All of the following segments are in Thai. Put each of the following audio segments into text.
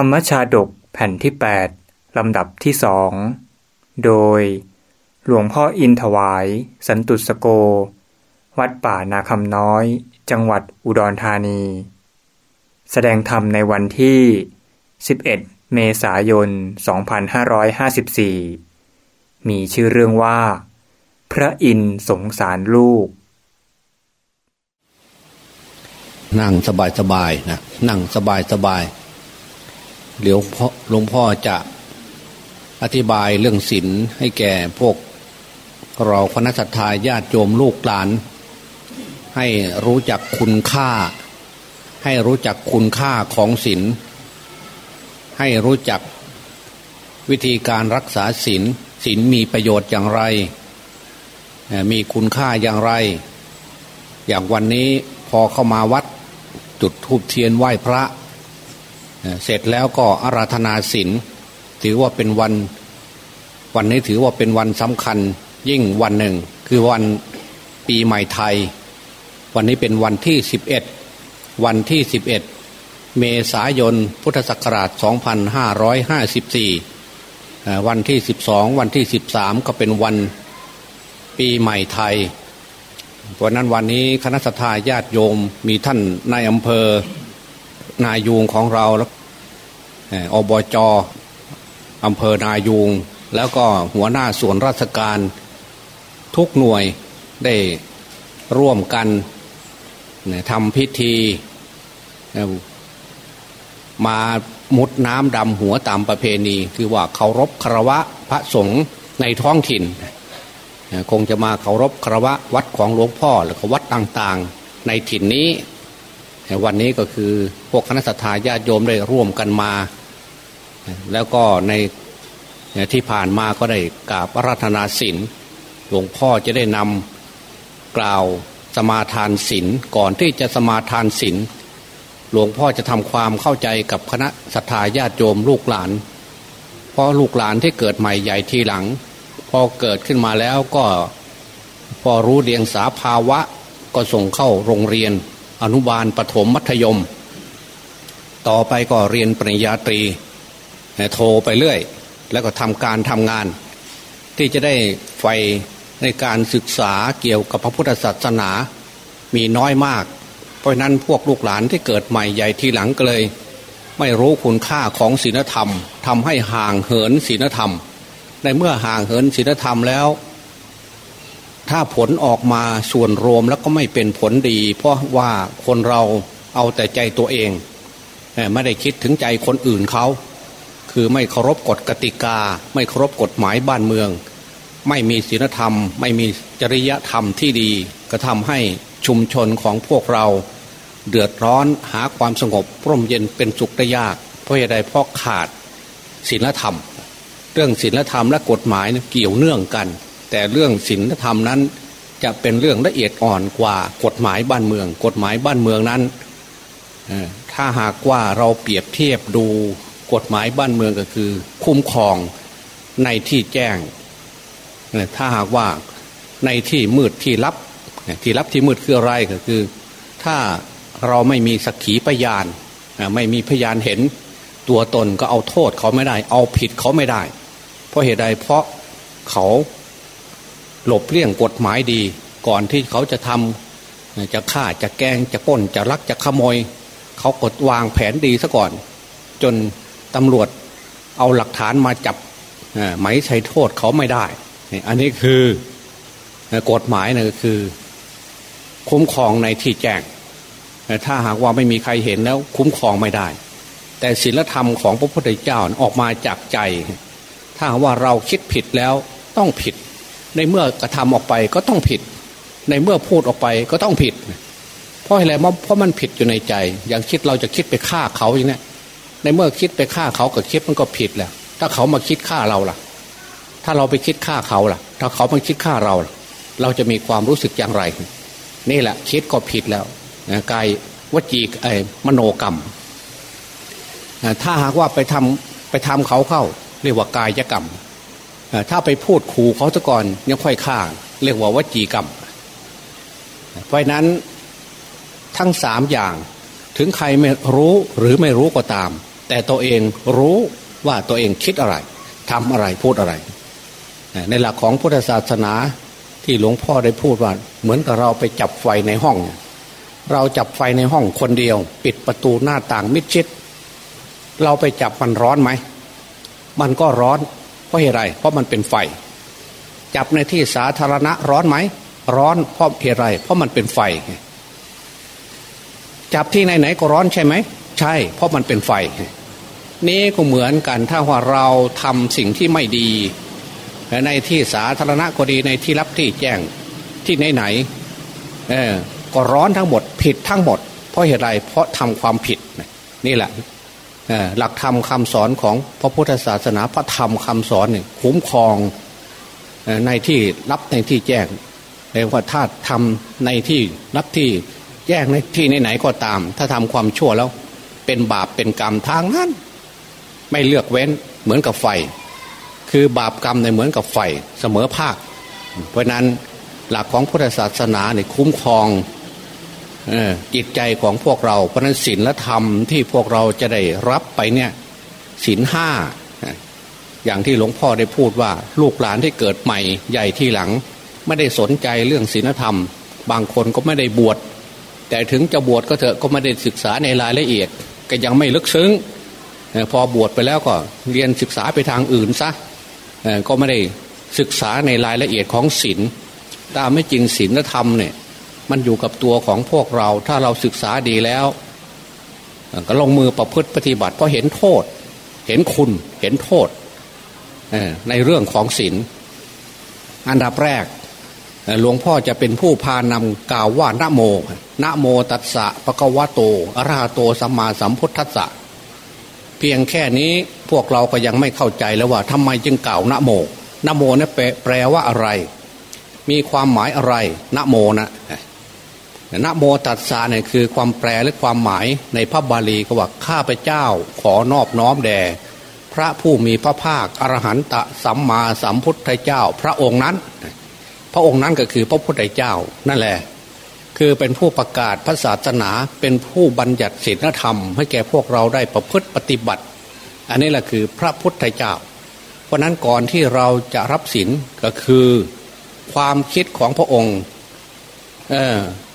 รรมชาดกแผ่นที่ 8 ลำดับที่สอง โดย หลวงพ่ออินถวาย สันตุสโก วัดป่านาคำน้อย จังหวัดอุดรธานี แสดงธรรมในวันที่ 11 เมษายน 2554 มีชื่อเรื่องว่า พระอินสงสารลูก นั่งสบายๆนะ นั่งสบายสบายๆ เดี๋ยวหลวงพ่อจะอธิบายเรื่องศีลให้แก่พวก เราคณะสัตยาญาติโยมลูกหลาน ให้รู้จักคุณค่า ให้รู้จักคุณค่าของศีลให้รู้จักวิธีการรักษาศีลศีลมีประโยชน์อย่างไร มีคุณค่าอย่างไร อย่างวันนี้พอเข้ามาวัดจุดธูปเทียนไหว้พระ เสร็จแล้วก็อาราธนาศีลถือว่าเป็นวันวันนี้ถือว่าเป็นวันสำคัญยิ่งวันหนึ่ง คือวันปีใหม่ไทย วันนี้เป็นวันที่ 11 วันที่ 11 เมษายนพุทธศักราช 2554เอ่วันที่ 12 วันที่ 13 ก็เป็นวันปีใหม่ไทยเพราะนั้นวันนี้คณะสัตยาญาติโยมมีท่านนายอำเภอ นายูงของเราแล้วอบจอำเภอนายูง แล้วก็หัวหน้าส่วนราชการทุกหน่วยได้ร่วมกันทำพิธี มามุดน้ำดำหัวตามประเพณี คือว่าเคารพคารวะพระสงฆ์ในท้องถิ่น คงจะมาเคารพคารวะวัดของหลวงพ่อหรือวัดต่างๆ ในถิ่นนี้ วันนี้ก็คือพวกคณะสัตยาญาติโยมได้ร่วมกันมา แล้วก็ในที่ผ่านมาก็ได้กราบอาราธนาศีลหลวงพ่อจะได้นำกล่าวสมาทานศีลก่อนที่จะสมาทานศีลหลวงพ่อจะทำความเข้าใจกับคณะสัตยาญาติโยมลูกหลาน เพราะลูกหลานที่เกิดใหม่ใหญ่ทีหลัง พอเกิดขึ้นมาแล้วก็พอรู้เรียงสาภาวะก็ส่งเข้าโรงเรียน อนุบาลปถมมัธยม ต่อไปก็เรียนปริญญาตรีโทรไปเรื่อย แล้วก็ทำการทำงาน ที่จะได้ไฟในการศึกษาเกี่ยวกับพระพุทธศาสนามีน้อยมาก เพราะฉะนั้นพวกลูกหลานที่เกิดใหม่ใหญ่ทีหลังก็เลย ไม่รู้คุณค่าของศีลธรรมทำให้ห่างเหินศีลธรรม ในเมื่อห่างเหินศีลธรรมแล้ว ถ้าผลออกมาส่วนรวมแล้วก็ไม่เป็นผลดี เพราะว่าคนเราเอาแต่ใจตัวเอง ไม่ได้คิดถึงใจคนอื่นเขา คือไม่เคารพกฎกติกา ไม่เคารพกฎหมายบ้านเมือง ไม่มีศีลธรรม ไม่มีจริยธรรมที่ดี ก็ทำให้ชุมชนของพวกเรา เดือดร้อนหาความสงบร่มเย็นเป็นสุขได้ยาก เพราะใดเพราะขาดศีลธรรม เรื่องศีลธรรมและกฎหมายเกี่ยวเนื่องกัน แต่เรื่องศีลธรรมนั้น จะเป็นเรื่องละเอียดอ่อนกว่ากฎหมายบ้านเมือง กฎหมายบ้านเมืองนั้นถ้าหากว่าเราเปรียบเทียบดูกฎหมายบ้านเมืองก็คือ คุ้มครองในที่แจ้ง ถ้าหากว่าในที่มืดที่ลับที่ลับที่มืดคืออะไรก็คือ ถ้าเราไม่มีสักขีพยาน ไม่มีพยานเห็นตัวตนก็เอาโทษเขาไม่ได้ เอาผิดเขาไม่ได้ เพราะเหตุใดเพราะเขา หลบเลี่ยงกฎหมายดี ก่อนที่เขาจะทำจะฆ่าจะแกล้งจะป้นจะลักจะขโมย เขากดวางแผนดีซะก่อน จนตำรวจเอาหลักฐานมาจับเอ่อไหมใช้โทษเขาไม่ได้ อันนี้คือกฎหมายนะก็คือ คุ้มครองในที่แจ้งแต่ถ้าหากว่าไม่มีใครเห็นแล้ว คุ้มครองไม่ได้ แต่ศีลธรรมของพระพุทธเจ้าออกมาจากใจ ถ้าว่าเราคิดผิดแล้วต้องผิด ในเมื่อกระทำออกไปก็ต้องผิด ในเมื่อพูดออกไปก็ต้องผิด เพราะอะไรเพราะมันผิดอยู่ในใจ อย่างคิดเราจะคิดไปฆ่าเขาอย่างนี้ในเมื่อคิดไปฆ่าเขากับคิดมันก็ผิดแหละถ้าเขามาคิดฆ่าเราล่ะ ถ้าเราไปคิดฆ่าเขาล่ะ ถ้าเขามาคิดฆ่าเรา เราจะมีความรู้สึกอย่างไร นี่แหละคิดก็ผิดแล้วกายวจีไอ้มโนกรรม ถ้าหากว่าไปทำไปทำเขาเข้า เรียกว่ากายกรรม ถ้าไปพูดขู่เขาซะก่อนยังค่อยฆ่าเรียกว่าวจีกรรม เพราะนั้นทั้งสามอย่างถึงใครไม่รู้หรือไม่รู้ก็ตาม แต่ตัวเองรู้ว่าตัวเองคิดอะไรทำอะไรพูดอะไร ในหลักของพุทธศาสนาที่หลวงพ่อได้พูดว่า เหมือนกับเราไปจับไฟในห้อง เราจับไฟในห้องคนเดียว ปิดประตูหน้าต่างมิดชิด เราไปจับมันร้อนไหม มันก็ร้อน เพราะเหตุไร เพราะมันเป็นไฟ จับในที่สาธารณะร้อนไหม ร้อนเพราะเหตุไร เพราะมันเป็นไฟ จับที่ไหนๆก็ร้อนใช่ไหม ใช่ เพราะมันเป็นไฟ นี่ก็เหมือนกันถ้าว่าเราทำสิ่งที่ไม่ดีในที่สาธารณะก็ดีในที่รับที่แจ้งที่ไหนๆเออก็ร้อนทั้งหมดผิดทั้งหมด เพราะเหตุไรเพราะทำความผิดนี่แหละ หลักธรรมคาสอนของพระพุทธศาสนาพระธรรมคำสอนเนี่ยคุ้มครองในที่รับในที่แจ้งเรียกว่าถ้าทำในที่รับที่แจ้งในที่ไหนๆก็ตาม ถ้าทำความชั่วแล้ว เป็นบาปเป็นกรรมทางนั้น ไม่เลือกเว้นเหมือนกับไฟ คือบาปกรรมในเหมือนกับไฟเสมอภาค เพราะนั้นหลักของพุทธศาสนาเนี่ยคุ้มครอง จิตใจของพวกเรา เพราะนั้นศีลและธรรมที่พวกเราจะได้รับไปเนี่ยศีลห้าอย่างที่หลวงพ่อได้พูดว่า ลูกหลานที่เกิดใหม่ใหญ่ที่หลัง ไม่ได้สนใจเรื่องศีลธรรม บางคนก็ไม่ได้บวชแต่ถึงจะบวชก็เถอะก็ไม่ได้ศึกษาในรายละเอียด ก็ยังไม่ลึกซึ้งพอบวชไปแล้วก็เรียนศึกษาไปทางอื่นซะก็ไม่ได้ศึกษาในรายละเอียดของศีลตามไม่จริงศีลธรรมเนี่ย มันอยู่กับตัวของพวกเรา ถ้าเราศึกษาดีแล้ว ก็ลงมือประพฤติปฏิบัติ เพราะเห็นโทษ เห็นคุณเห็นโทษในเรื่องของศีลอันดับแรกหลวงพ่อจะเป็นผู้พานำกล่าวว่านะโมนะโมตัสสะปะกวะโตอะระหะโตสัมมาสัมพุทธัสสะเพียงแค่นี้พวกเราก็ยังไม่เข้าใจแล้วว่าทำไมจึงกล่าวนะโมนะโมนี่แปลว่าอะไร มีความหมายอะไรนะโมนะ นะโมตัสสะเนี่ยคือความแปลและความหมายในพระบาลีก็ว่าข้าพเจ้าขอนอบน้อมแด่พระผู้มีพระภาคอรหันตะสัมมาสัมพุทธเจ้า พระองค์นั้น พระองค์นั้นก็คือพระพุทธเจ้านั่นแหละ คือเป็นผู้ประกาศพระศาสนาเป็นผู้บัญญัติศีลธรรม ให้แก่พวกเราได้ประพฤติปฏิบัติ อันนี้แหละคือพระพุทธเจ้า เพราะนั้นก่อนที่เราจะรับศีลก็คือ ความคิดของพระองค์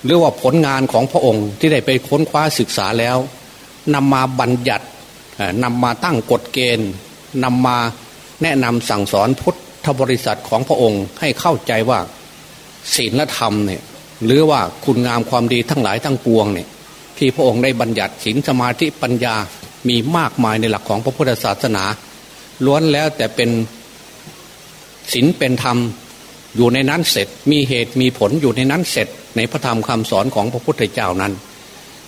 หรือว่าผลงานของพระองค์ที่ได้ไปค้นคว้าศึกษาแล้วนำมาบัญญัตินำมาตั้งกฎเกณฑ์นำมาแนะนำสั่งสอนพุทธบริษัทของพระองค์ให้เข้าใจว่าศีลธรรมเนี่ยหรือว่าคุณงามความดีทั้งหลายทั้งปวงเนี่ยที่พระองค์ได้บัญญัติศีลสมาธิปัญญามีมากมายในหลักของพระพุทธศาสนา ล้วนแล้วแต่เป็นศีลเป็นธรรม อยู่ในนั้นเสร็จมีเหตุมีผลอยู่ในนั้นเสร็จ ในพระธรรมคำสอนของพระพุทธเจ้านั้น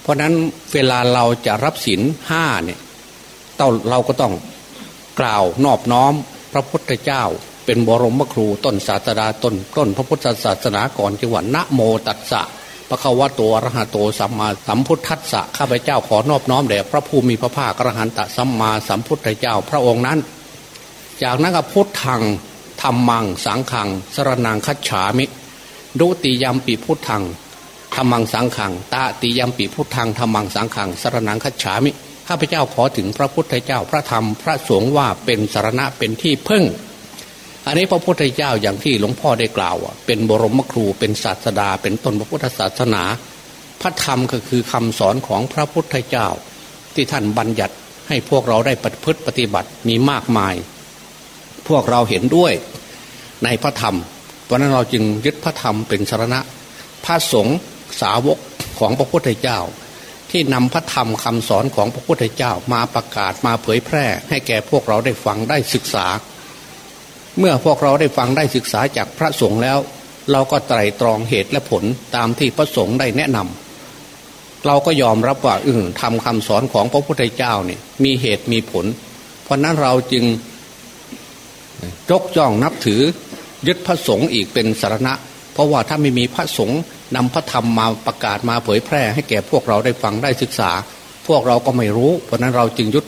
เพราะนั้นเวลาเราจะรับศีลห้าเนี่ยเราก็ต้องกล่าวนอบน้อมพระพุทธเจ้า เป็นบรมครูต้นศาสดาต้นต้นพระพุทธศาสนาก่อนจังหวัดนะโมตัสสะพระควะตัวรหัโตสัมมาสัมพุทธัสสะข้าพเจ้าขอนอบน้อมแด่พระภูมิพระภาครหันตสัมมาสัมพุทธเจ้าพระองค์นั้น จากนั้นก็พุทธัง ธรรมังสังขัง สรนังคัจฉามิดุติยมปีพุทธังธรรมังสังขังตาติยมปีพุทธังธรรมังสังขัง สรนังคัจฉามิข้าพเจ้าขอถึงพระพุทธเจ้าพระธรรมพระสงฆ์ว่าเป็นสารณะเป็นที่พึ่ง อันนี้พระพุทธเจ้าอย่างที่หลวงพ่อได้กล่าวเป็นบรมครูเป็นศาสดา เป็นต้นพระพุทธศาสนา พระธรรมก็คือคำสอนของพระพุทธเจ้า ที่ท่านบัญญัติให้พวกเราได้ปฏิพฤติปฏิบัติมีมากมาย พวกเราเห็นด้วยในพระธรรม เพราะนั้นเราจึงยึดพระธรรมเป็นสารณะ พระสงฆ์สาวกของพระพุทธเจ้า ที่นำพระธรรมคำสอนของพระพุทธเจ้ามาประกาศมาเผยแพร่ ให้แก่พวกเราได้ฟังได้ศึกษา เมื่อพวกเราได้ฟังได้ศึกษาจากพระสงฆ์แล้ว เราก็ไตรตรองเหตุและผลตามที่พระสงฆ์ได้แนะนำเราก็ยอมรับว่าอือทำคำสอนของพระพุทธเจ้าเนี่ยมีเหตุมีผล เพราะนั้นเราจึง ยกย่องนับถือยึดพระสงฆ์อีกเป็นสารณะ เพราะว่าถ้าไม่มีพระสงฆ์นำพระธรรมมาประกาศมาเผยแพร่ ให้แก่พวกเราได้ฟังได้ศึกษา พวกเราก็ไม่รู้ เพราะนั้นเราจึงยึด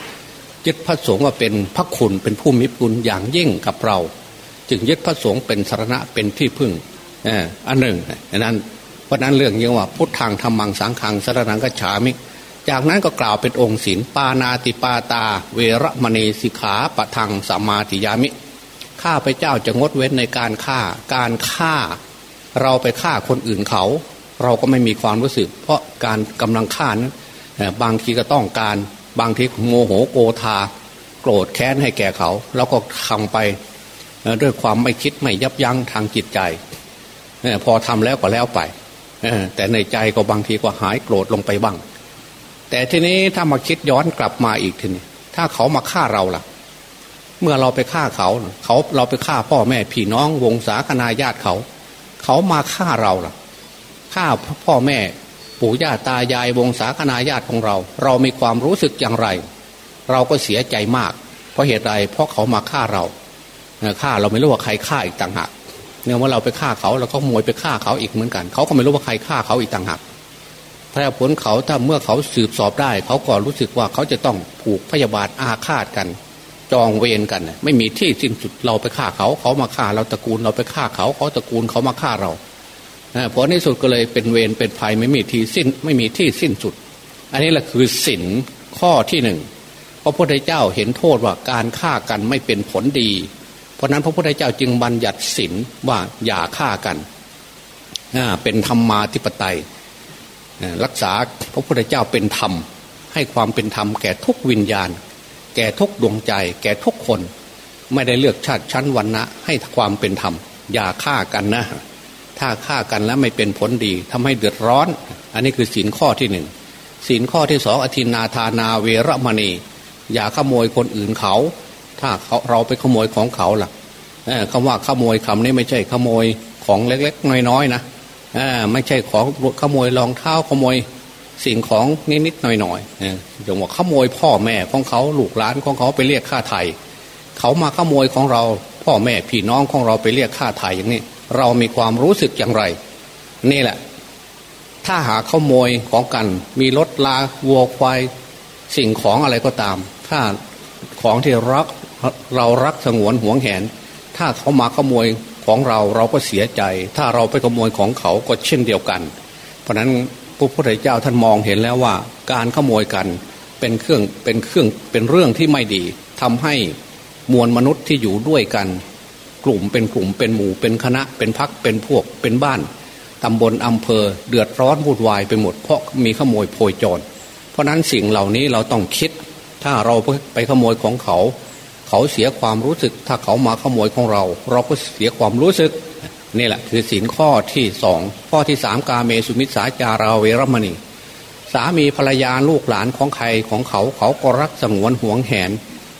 ยึดพระสงฆ์ว่าเป็นพระคุณเป็นผู้มีคุณอย่างยิ่งกับเรา จึงยึดพระสงฆ์เป็นสารณะเป็นที่พึ่งอันหนึ่งอันนั้นเพราะนั้นเรื่องยังว่าพุทธังธรรมังสังขังสารนังกัจฉามิ จากนั้นก็กล่าวเป็นองค์ศีลปานาติปาตา เวรมณีสิกขาปะทังสัมมาติยามิ ข้าพเจ้าจะงดเว้นในการฆ่า การฆ่า เราไปฆ่าคนอื่นเขา เราก็ไม่มีความรู้สึก เพราะการกำลังฆ่านั้นบางทีก็ต้องการบางทีโมโหโกธา โกรธแค้นให้แก่เขา แล้วก็ทำไปด้วยความไม่คิดไม่ยับยั้งทางจิตใจพอทำแล้วก็แล้วไปแต่ในใจก็บางทีก็หายโกรธลงไปบ้าง แต่ทีนี้ถ้ามาคิดย้อนกลับมาอีกทีนี้ถ้าเขามาฆ่าเราล่ะ เมื่อเราไปฆ่าเขา เขาเราไปฆ่าพ่อแม่พี่น้องวงศาคณาญาติเขา เขามาฆ่าเราล่ะฆ่าพ่อแม่ปู่ย่าตายายวงศาคณาญาติของเรา เรามีความรู้สึกอย่างไร เราก็เสียใจมาก เพราะเหตุใดเพราะเขามาฆ่าเราฆ่าเราไม่รู้ว่าใครฆ่าอีกต่างหากเนี่ยว่าเราไปฆ่าเขาแล้วก็มวยไปฆ่าเขาอีกเหมือนกัน เขาก็ไม่รู้ว่าใครฆ่าเขาอีกต่างหากถ้าผลเขาถ้าเมื่อเขาสืบสอบได้ เขาก็รู้สึกว่าเขาจะต้องผูกพยาบาทอาฆาตกัน จองเวรกัน ไม่มีที่สิ้นสุดเราไปฆ่าเขา เขามาฆ่าเราตระกูลเราไปฆ่าเขา เขาตระกูลเขามาฆ่าเราเพราะในสุดก็เลยเป็นเวรเป็นภัยไม่มีที่สิ้นไม่มีที่สิ้นสุด อันนี้แหละคือสินข้อที่หนึ่งพระพุทธเจ้าเห็นโทษว่าการฆ่ากันไม่เป็นผลดี เพราะนั้นพระพุทธเจ้าจึงบัญญัติศีลว่าอย่าฆ่ากันเป็นธรรมมาธิปไตยรักษาพระพุทธเจ้าเป็นธรรม ให้ความเป็นธรรมแก่ทุกวิญญาณ แก่ทุกดวงใจ แก่ทุกคน ไม่ได้เลือกชาติชั้นวันนะให้ความเป็นธรรม อย่าฆ่ากันนะ ถ้าฆ่ากันแล้วไม่เป็นผลดีทำให้เดือดร้อน อันนี้คือศีลข้อที่หนึ่งศีลข้อที่สองอธินาทานาเวรมณี อย่าขโมยคนอื่นเขา ถ้าเขาเราไปขโมยของเขาล่ะคำว่าขโมยคำนี้ไม่ใช่ขโมยของเล็กๆ น้อยๆนะไม่ใช่ของขโมยรองเท้าขโมย สิ่งของนิดๆหน่อยๆอย่างว่าขโมยพ่อแม่ของเขาลูกหลานของเขาไปเรียกค่าไถ่เขามาขโมยของเรา พ่อแม่พี่น้องของเราไปเรียกค่าไถ่อย่างนี้ เรามีความรู้สึกอย่างไร นี่แหละ ถ้าหาขโมยของกัน มีรถลาวัวควายสิ่งของอะไรก็ตาม ถ้าของที่รักเรารักสงวนห่วงแหน ถ้าเขามาขโมยของเราเราก็เสียใจ ถ้าเราไปขโมยของเขาก็เช่นเดียวกัน เพราะนั้น พระพุทธเจ้าท่านมองเห็นแล้วว่า การขโมยกันเป็นเครื่องเป็นเครื่องเป็นเรื่องที่ไม่ดีทำให้มวลมนุษย์ที่อยู่ด้วยกัน กลุ่มเป็นกลุ่มเป็นหมู่เป็นคณะเป็นพักเป็นพวกเป็นบ้านตำบลอำเภอเดือดร้อนวุ่นวายไปหมดเพราะมีขโมยโพยจร เพราะนั้นสิ่งเหล่านี้เราต้องคิด ถ้าเราไปขโมยของเขา เขาเสียความรู้สึก ถ้าเขามาขโมยของเรา เราก็เสียความรู้สึก นี่แหละคือสินข้อที่สองข้อที่สามกาเมสุมิสาจาราเวรมณี สามีภรรยาลูกหลานของใครของเขาเขาก็รักสงวนห่วงแหน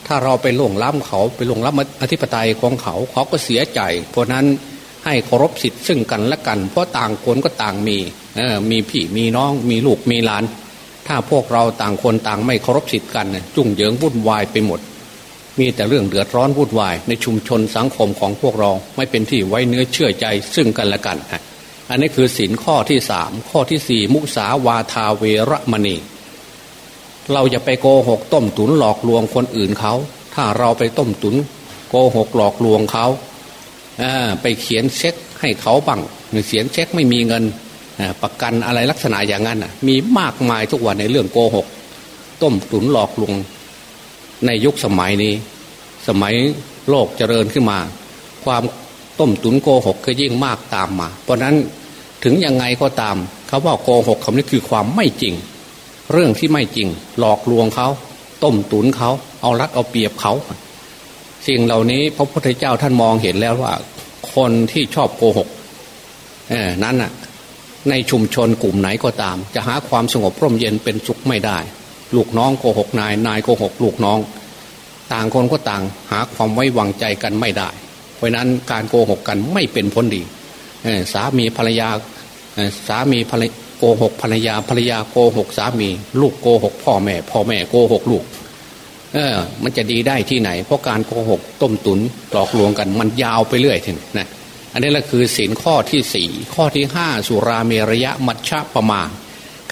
ถ้าเราไปล่วงล้ำเขาไปล่วงล้ำอธิปไตยของเขาเขาก็เสียใจ เพราะนั้นให้เคารพสิทธิ์ซึ่งกันและกัน เพราะต่างคนก็ต่างมีมีพี่มีน้องมีลูกมีหลาน ถ้าพวกเราต่างคนต่างไม่เคารพสิทธิ์กันจุ่งเหยิงวุ่นวายไปหมด มีแต่เรื่องเดือดร้อนวุ่นวาย ในชุมชนสังคมของพวกเราไม่เป็นที่ไว้เนื้อเชื่อใจซึ่งกันและกัน อันนี้คือสินข้อที่สามข้อที่สี่มุสาวาทาเวรมณี เราจะไปโกหกต้มตุนหลอกลวงคนอื่นเขา ถ้าเราไปต้มตุนโกหกหลอกลวงเขาไปเขียนเช็คให้เขาบังเขียนเช็คไม่มีเงินประกันอะไรลักษณะอย่างนั้นมีมากมายทุกวันในเรื่องโกหก ต้มตุนหลอกลวง ในยุคสมัยนี้ สมัยโลกเจริญขึ้นมา ความต้มตุนโกหกก็ยิ่งมากตามมา เพราะนั้นถึงยังไงก็ตามเขาว่าโกหกคำนี้คือความไม่จริง เรื่องที่ไม่จริง หลอกลวงเขาต้มตุนเขาเอารัดเอาเปรียบเขาสิ่งเหล่านี้พระพุทธเจ้าท่านมองเห็นแล้วว่า คนที่ชอบโกหกนั้นน่ะในชุมชนกลุ่มไหนก็ตาม จะหาความสงบร่มเย็นเป็นสุขไม่ได้ ลูกน้องโกหกนาย นายโกหกลูกน้อง ต่างคนก็ต่างหาความไว้วางใจกันไม่ได้ เพราะนั้นการโกหกกันไม่เป็นผลดีสามีภรรยาสามีภรรโกหกภรรยาภรรยาโกหกสามี ลูกโกหกพ่อแม่ พ่อแม่โกหกลูกเออ มันจะดีได้ที่ไหน เพราะการโกหกต้มตุนหลอกลวงกันมันยาวไปเรื่อยทีนะอันนี้แหละคือสินข้อที่สี่ข้อที่ห้าสุราเมรยะมัชฌะประมา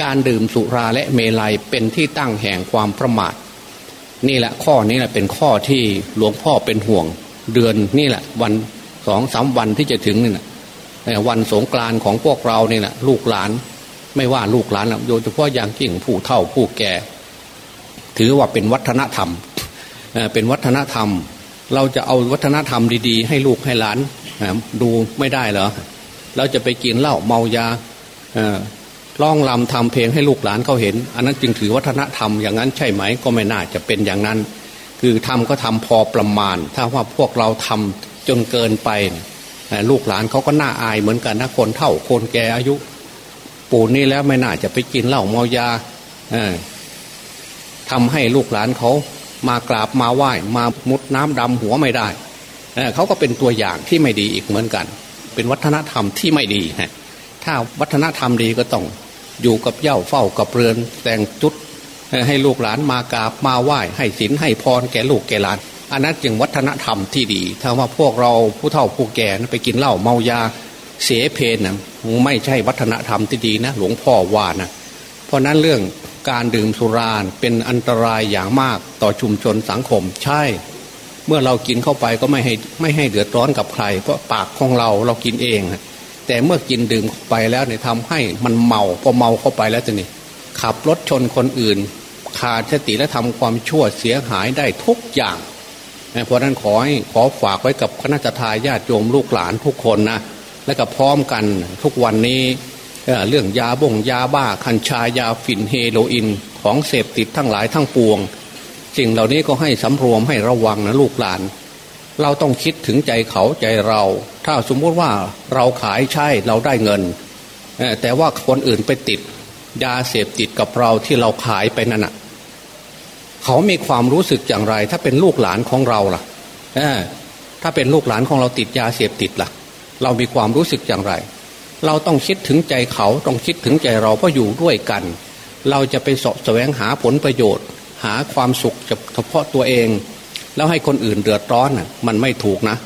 การดื่มสุราและเมลัยเป็นที่ตั้งแห่งความประมาท นี่แหละข้อนี้แหละเป็นข้อที่หลวงพ่อเป็นห่วง เดือนนี่แหละวันสองสามวันที่จะถึงนี่แหละวันสงกรานของพวกเราเนี่แหละลูกหลานไม่ว่าลูกหลานโดยเฉพาะอย่างยิ่งผู้เฒ่าผู้แก่ ถือว่าเป็นวัฒนธรรมเป็นวัฒนธรรม เราจะเอาวัฒนธรรมดีๆ ให้ลูกให้หลานดูไม่ได้เหรอเราจะไปกินเหล้าเมายา ร้องลำทำเพลงให้ลูกหลานเขาเห็น อันนั้นจึงถือวัฒนธรรมอย่างนั้นใช่ไหมก็ไม่น่าจะเป็นอย่างนั้น คือทำก็ทำพอประมาณ ถ้าว่าพวกเราทำจนเกินไป ลูกหลานเขาก็น่าอายเหมือนกันนะคนเฒ่าคนแก่อายุ ปู่นี่แล้วไม่น่าจะไปกินเหล้าเมายาทำให้ลูกหลานเขามากราบมาไหว้มามุดน้ำดำหัวไม่ได้เขาก็เป็นตัวอย่างที่ไม่ดีอีกเหมือนกัน เป็นวัฒนธรรมที่ไม่ดีนะถ้าวัฒนธรรมดีก็ต้อง อยู่กับเย่าเฝ้ากับเรือน แต่งจุดให้ลูกหลานมากราบมาไหว้ ให้ศีลให้พรแก่ลูกแก่หลาน อันนั้นจึงวัฒนธรรมที่ดี ถ้าว่าพวกเราผู้เฒ่าผู้แก่ไปกินเหล้าเมายาเสียเพนนะไม่ใช่วัฒนธรรมที่ดีนะ หลวงพ่อว่านะเพราะนั้นเรื่องการดื่มสุราเป็นอันตรายอย่างมากต่อชุมชนสังคม ใช่ เมื่อเรากินเข้าไปก็ไม่ให้ไม่ให้เดือดร้อนกับใคร เพราะปากของเราเรากินเอง แต่เมื่อกินดื่มไปแล้วเนี่ยทำให้มันเมาพอเมาเข้าไปแล้วจะนี่ขับรถชนคนอื่น ขาดสติและทำความชั่วเสียหายได้ทุกอย่างเพราะนั้นขอให้ขอฝากไว้กับคณะทาญาติโยมลูกหลานทุกคนนะและก็พร้อมกันทุกวันนี้เรื่องยาบ่งยาบ้าคัญชายาฝิ่นเฮโรอีนของเสพติดทั้งหลายทั้งปวงสิ่งเหล่านี้ก็ให้สำรวมให้ระวังนะลูกหลาน เราต้องคิดถึงใจเขาใจเรา ถ้าสมมติว่าเราขายใช่เราได้เงิน แต่ว่าคนอื่นไปติดยาเสพติดกับเราที่เราขายไปนั่นน่ะเขามีความรู้สึกอย่างไร ถ้าเป็นลูกหลานของเราล่ะถ้าเป็นลูกหลานของเราติดยาเสพติดล่ะ เรามีความรู้สึกอย่างไร เราต้องคิดถึงใจเขาต้องคิดถึงใจเราเพราะอยู่ด้วยกัน เราจะไปสอบแสวงหาผลประโยชน์ หาความสุขเฉพาะตัวเอง แล้วให้คนอื่นเดือดร้อนน่ะ มันไม่ถูกนะ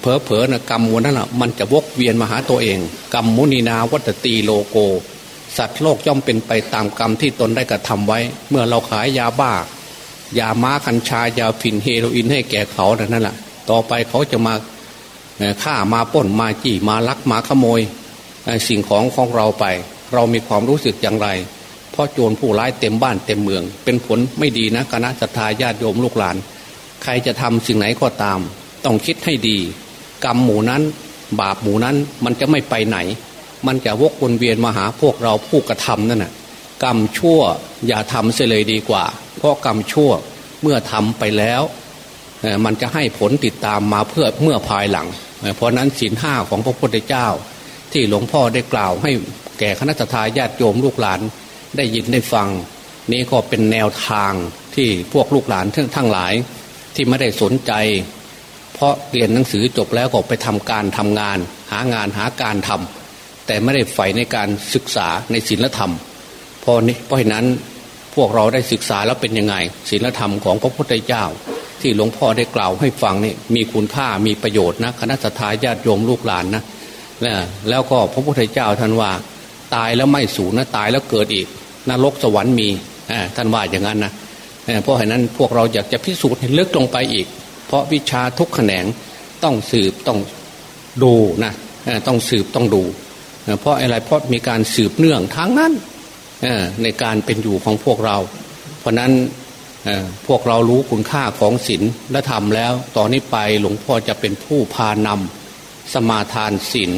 เพอเพอนะกรรมวันนั้นอะมันจะวกเวียนมาหาตัวเอง กรรมมุนีนาวัตตีโลโก สัตว์โลกย่อมเป็นไปตามกรรมที่ตนได้กระทำไว้ เมื่อเราขายยาบ้ายาม้าคัญชายาฝิ่นเฮโรอีนให้แก่เขาแต่นั่นแหละต่อไปเขาจะมาฆ่ามาป้นมาจี้มาลักมาขโมย สิ่งของของเราไป เรามีความรู้สึกอย่างไร เพราะโจรผู้ร้ายเต็มบ้านเต็มเมือง เป็นผลไม่ดีนะคณะสัตยาญาติโยมลูกหลาน ใครจะทำสิ่งไหนก็ตาม ต้องคิดให้ดี กรรมหมู่นั้น บาปหมู่นั้นมันจะไม่ไปไหน มันจะวกวนเวียนมาหาพวกเราผู้กระทำนั่นน่ะกรรมชั่วอย่าทำเสียเลยดีกว่า เพราะกรรมชั่วเมื่อทำไปแล้วมันจะให้ผลติดตามมาเพื่อเมื่อภายหลัง เพราะนั้นศีลห้าของพระพุทธเจ้า ที่หลวงพ่อได้กล่าวให้แก่คณะทาญาติโยมลูกหลานได้ยินได้ฟัง นี้ก็เป็นแนวทางที่พวกลูกหลานทั้งทั้งหลาย ที่ไม่ได้สนใจ เพราะเรียนหนังสือจบแล้วก็ไปทำการทำงาน หางานหาการทำแต่ไม่ได้ใฝ่ในการศึกษาในศีลธรรมพราะนี้เพราะฉะนั้นพวกเราได้ศึกษาแล้วเป็นยังไงศีลธรรมของพระพุทธเจ้า ที่หลวงพ่อได้กล่าวให้ฟังนี่มีคุณค่ามีประโยชน์นะคณะสัตยาญาติโยมลูกหลานนะแล้วก็พระพุทธเจ้าท่านว่าตายแล้วไม่สูญนะตายแล้วเกิดอีกนรกสวรรค์มีท่านว่าอย่างนั้นนะเพราะฉะนั้นพวกเราอยากจะพิสูจน์ให้ลึกลงไปอีก เพราะวิชาทุกแขนงต้องสืบต้องดูนะต้องสืบต้องดู เพราะอะไรเพราะมีการสืบเนื่องทั้งนั้นในการเป็นอยู่ของพวกเรา เพราะนั้นพวกเรารู้คุณค่าของศีลและธรรมแล้ว ตอนนี้ไปหลวงพ่อจะเป็นผู้พานำสมาทานศีล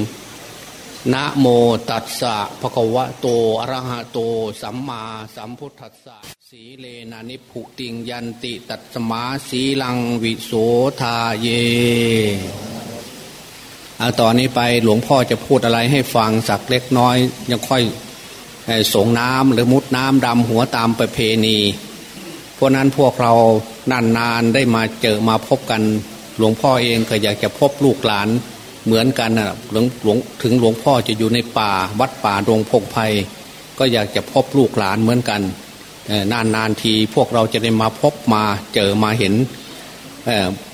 นะโมตัสสะภะคะวะโตอะระหะโต สัมมาสัมพุทธัสสะสีเลนานิพุติงยันติตัตสมาสีลังวิโสทาเยอาตอนนี้ไปหลวงพ่อจะพูดอะไรให้ฟังสักเล็กน้อย ยังค่อยสงน้ำหรือมุดน้ำดำหัวตามประเพณีเพราะนั้นพวกเรานานๆได้มาเจอมาพบกัน หลวงพ่อเองก็อยากจะพบลูกหลาน เหมือนกันนะหลวงหลวงถึงหลวงพ่อจะอยู่ในป่าวัดป่าดงพงไพ่ก็อยากจะพบลูกหลานเหมือนกันนานๆทีพวกเราจะได้มาพบมาเจอมาเห็น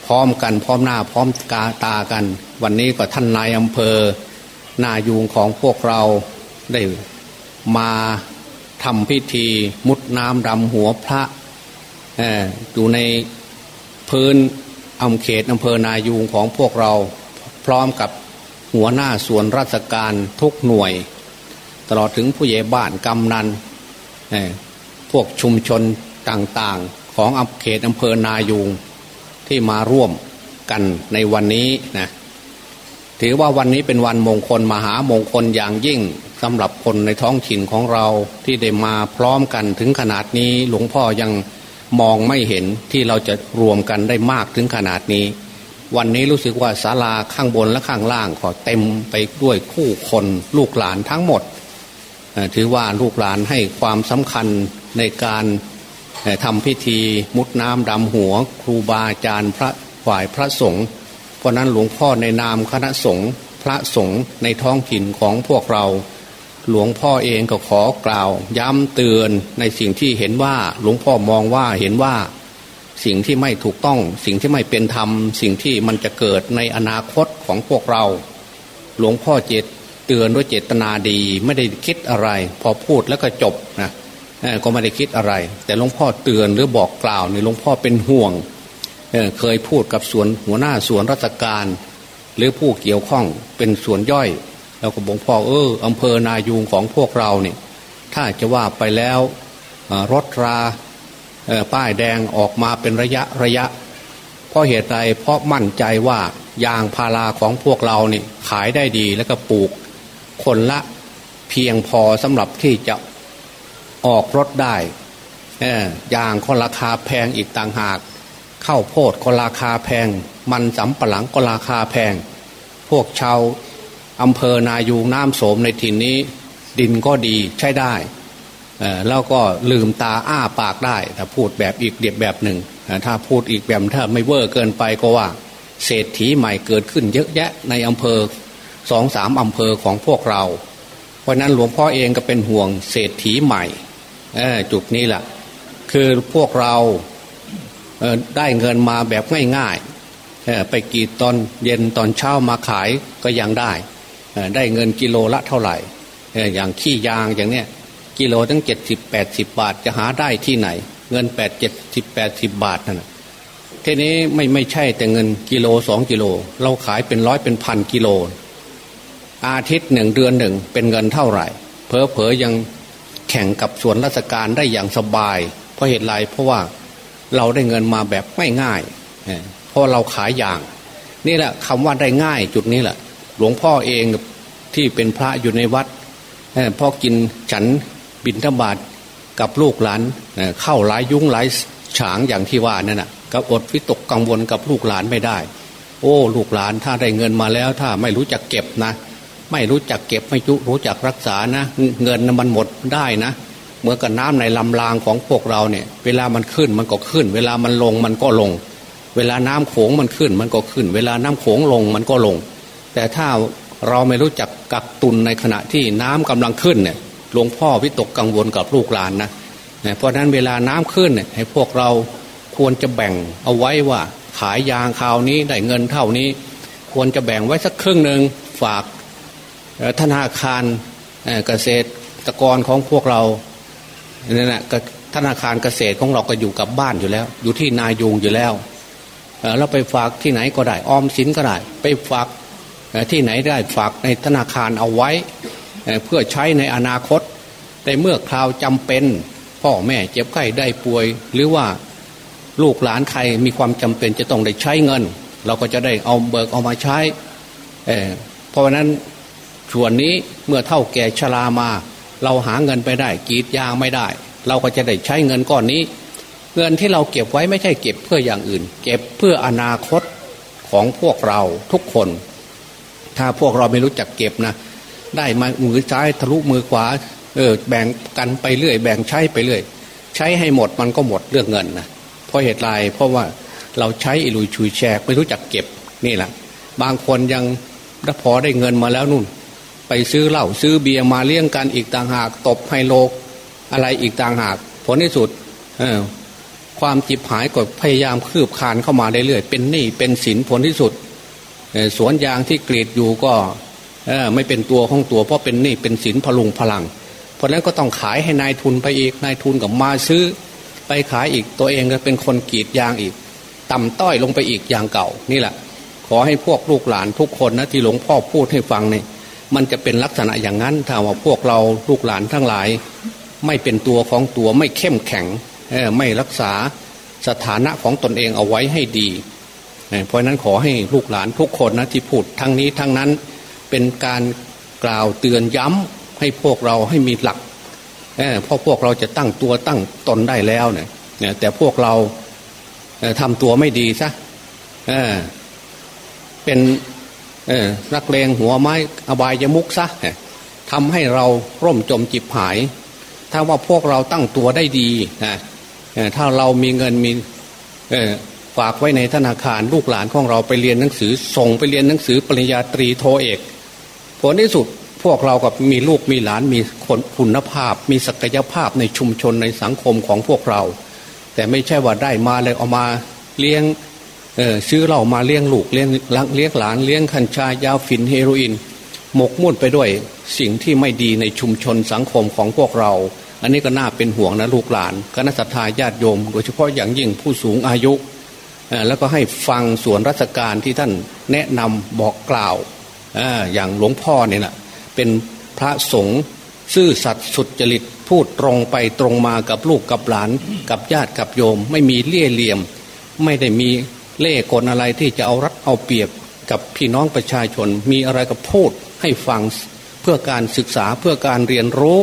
พร้อมกันพร้อมหน้าพร้อมกาตากัน วันนี้ก็ท่านนายอำเภอนายูงของพวกเราได้มาทำพิธีมุดน้ำดำหัวพระอยู่ในพื้นอำเขตอำเภอนายูงของพวกเรา พร้อมกับหัวหน้าส่วนราชการทุกหน่วย ตลอดถึงผู้ใหญ่บ้านกำนันพวกชุมชนต่างๆของอำเขตอำเภอนายูงที่มาร่วมกันในวันนี้นะถือว่าวันนี้เป็นวันมงคลมหามงคลอย่างยิ่งสำหรับคนในท้องถิ่นของเราที่ได้มาพร้อมกันถึงขนาดนี้หลวงพ่อยังมองไม่เห็นที่เราจะรวมกันได้มากถึงขนาดนี้ วันนี้รู้สึกว่าศาลาข้างบนและข้างล่างก็เต็มไปด้วยคู่คนลูกหลานทั้งหมด ถือว่าลูกหลานให้ความสำคัญในการทำพิธีมุดน้ำดำหัว ครูบาอาจารย์พระฝ่ายพระสงฆ์เพราะนั้นหลวงพ่อในนามคณะสงฆ์พระสงฆ์ในท้องถิ่นของพวกเรา หลวงพ่อเองก็ขอกล่าว ย้ำเตือนในสิ่งที่เห็นว่าหลวงพ่อมองว่าเห็นว่า สิ่งที่ไม่ถูกต้อง สิ่งที่ไม่เป็นธรรม สิ่งที่มันจะเกิดในอนาคตของพวกเรา หลวงพ่อเจตเตือนด้วยเจตนาดีไม่ได้คิดอะไร พอพูดแล้วก็จบนะก็ไม่ได้คิดอะไร แต่หลวงพ่อเตือนหรือบอกกล่าวในหลวงพ่อเป็นห่วงเเคยพูดกับส่วนหัวหน้าส่วนราชการ หรือผู้เกี่ยวข้องเป็นส่วนย่อย แล้วก็บอกพ่อเอออำเภอนายูงของพวกเราเนี่ยถ้าจะว่าไปแล้วรถรา ป้ายแดงออกมาเป็นระยะระยะ เพราะเหตุใดเพราะมั่นใจว่ายางพาราของพวกเราเนี่ยขายได้ดีแล้วก็ปลูกคนละเพียงพอสำหรับที่จะออกรถได้ยางก็ราคาแพงอีกต่างหาก ข้าวโพดก็ราคาแพง มันสำปะหลังก็ราคาแพง พวกชาวอำเภอนายูน้ำโสมในถิ่นนี้ ดินก็ดีใช้ได้ แล้วก็ลืมตาอ้าปากได้ถ้าพูดแบบอีกเดียบแบบหนึ่งถ้าพูดอีกแบบถ้าไม่เวอร์เกินไปก็ว่า เศรษฐีใหม่เกิดขึ้นเยอะแยะในอำเภอสองสามอำเภอของพวกเรา เพราะนั้นหลวงพ่อเองก็เป็นห่วงเศรษฐีใหม่จุดนี้แหละคือพวกเราได้เงินมาแบบง่ายๆไปกีดตอนเย็นตอนเช้ามาขายก็ยังได้ ได้เงินกิโลละเท่าไหร่อย่างขี้ยางอย่างเนี้ย กิโลตั้งเจ็ดสิบแปดสิบบาทจะหาได้ที่ไหน เงินแปดเจ็ดสิบแปดสิบบาทนั่นทีนี้ไม่ไม่ใช่แต่เงินกิโลสองกิโล เราขายเป็นร้อยเป็นพันกิโล อาทิตย์หนึ่งเดือนหนึ่งเป็นเงินเท่าไหร่ เพอเพอยังแข่งกับส่วนราชการได้อย่างสบาย เพราะเหตุไรเพราะว่าเราได้เงินมาแบบไม่ง่ายเพราะเราขายอย่าง นี่แหละคำว่าได้ง่ายจุดนี้แหละ หลวงพ่อเองที่เป็นพระอยู่ในวัดพ่อกินฉัน บินทบาทกับลูกหลานเข้าหลายยุ้งหลายฉางอย่างที่ว่านั่นน่ะก็อดวิตกกังวลกับลูกหลานไม่ได้ โอ้ลูกหลานถ้าได้เงินมาแล้ว ถ้าไม่รู้จักเก็บนะ ไม่รู้จักเก็บไม่รู้จักรักษานะ เงินมันหมดได้นะเหมือนกับน้ำในลำรางของพวกเราเนี่ย เวลามันขึ้นมันก็ขึ้น เวลามันลงมันก็ลง เวลาน้ำโขงมันขึ้นมันก็ขึ้น เวลาน้ำโขงลงมันก็ลง แต่ถ้าเราไม่รู้จักกักตุนในขณะที่น้ำกำลังขึ้นเนี่ย หลวงพ่อวิตกกังวลกับลูกหลานนะเพราะนั้นเวลาน้ำขึ้นเนี่ยให้พวกเราควรจะแบ่งเอาไว้ว่า ขายยางคราวนี้ได้เงินเท่านี้ ควรจะแบ่งไว้สักครึ่งหนึ่งฝากธนาคารเกษตรกรของพวกเรานี่ยนะธนาคารเกษตรของเราก็อยู่กับบ้านอยู่แล้ว อยู่ที่นายูงอยู่แล้วเราไปฝากที่ไหนก็ได้ออมสินก็ได้ ไปฝากที่ไหนได้ฝากในธนาคารเอาไว้ เพื่อใช้ในอนาคตในเมื่อคราวจำเป็น พ่อแม่เจ็บไข้ได้ป่วย หรือว่าลูกหลานใครมีความจำเป็นจะต้องได้ใช้เงิน เราก็จะได้เอาเบิกเอามาใช้เเพราะนั้นส่วนนี้เมื่อเท่าแก่ชรามา เราหาเงินไปได้กีดยางไม่ได้ เราก็จะได้ใช้เงินก้อนนี้ เงินที่เราเก็บไว้ไม่ใช่เก็บเพื่ออย่างอื่น เก็บเพื่ออนาคตของพวกเราทุกคน ถ้าพวกเราไม่รู้จักเก็บนะ ได้มามือซ้ายทะลุมือขวาเออแบ่งกันไปเรื่อย แบ่งใช้ไปเรื่อย ใช้ให้หมดมันก็หมดเรื่องเงินนะเพราะเหตุไรเพราะว่าเราใช้อิลุยชุยแชกไม่รู้จักเก็บนี่แหละบางคนยังพอได้เงินมาแล้วนู่น ไปซื้อเหล้าซื้อเบียร์มาเลี้ยงกันอีกต่างหาก ตบไฮโลอะไรอีกต่างหาก ผลที่สุดความจิบหายก็พยายามคืบคานเข้ามาเรื่อยๆเป็นหนี้เป็นสินผลที่สุดสวนยางที่กรีดอยู่ก็ ไม่เป็นตัวของตัว เพราะเป็นนี้เป็นสินพลุงพลัง เพราะนั้นก็ต้องขายให้นายทุนไปอีกนายทุนกับมาซื้อ ไปขายอีกตัวเองก็เป็นคนกรีดยางอีก ต่ำต้อยลงไปอีกอย่างเก่านี่แหละ ขอให้พวกลูกหลานทุกคนนะที่หลวงพ่อพูดให้ฟังเนี่ยมันจะเป็นลักษณะอย่างนั้นถ้าว่าพวกเราลูกหลานทั้งหลาย ไม่เป็นตัวของตัวไม่เข้มแข็งไม่รักษาสถานะของตนเองเอาไว้ให้ดี เพราะนั้นขอให้ลูกหลานทุกคนนะที่พูดทั้งนี้ทั้งนั้น เป็นการกล่าวเตือนย้ำให้พวกเราให้มีหลักเพราะพวกเราจะตั้งตัวตั้งตนได้แล้วเนี่ยแต่พวกเราทำตัวไม่ดีซะเป็นนักเลงหัวไม้อบายยมุกซะทำให้เราร่มจมจิบหาย ถ้าว่าพวกเราตั้งตัวได้ดีนะถ้าเรามีเงินมีฝากไว้ในธนาคารลูกหลานของเราไปเรียนหนังสือส่งไปเรียนหนังสือปริญญาตรีโทเอก ผลที่สุดพวกเรากับมีลูกมีหลานมีคนคุณภาพ มีศักยภาพในชุมชนในสังคมของพวกเรา แต่ไม่ใช่ว่าได้มาเลยเอามาเลี้ยงซื้อเรามาเลี้ยงลูกเลี้ยงลักเลี้ยงหลานเลี้ยงคัญชายาฝิ่นเฮโรอีนหมกมุ่นไปด้วยสิ่งที่ไม่ดีในชุมชนสังคมของพวกเรา อันนี้ก็น่าเป็นห่วงนะลูกหลานคณะสัตยาญาติโยม โดยเฉพาะอย่างยิ่งผู้สูงอายุแล้วก็ให้ฟังส่วนราชการที่ท่านแนะนำบอกกล่าว อย่างหลวงพ่อเนี่ยนะเป็นพระสงฆ์ซื่อสัตย์สุจริตพูดตรงไปตรงมากับลูกกับหลาน กับญาติกับโยม ไม่มีเลี่ยเหลี่ยม ไม่ได้มีเล่กลอะไรที่จะเอารัดเอาเปรียบกับพี่น้องประชาชน มีอะไรก็พูดให้ฟังเพื่อการศึกษาเพื่อการเรียนรู้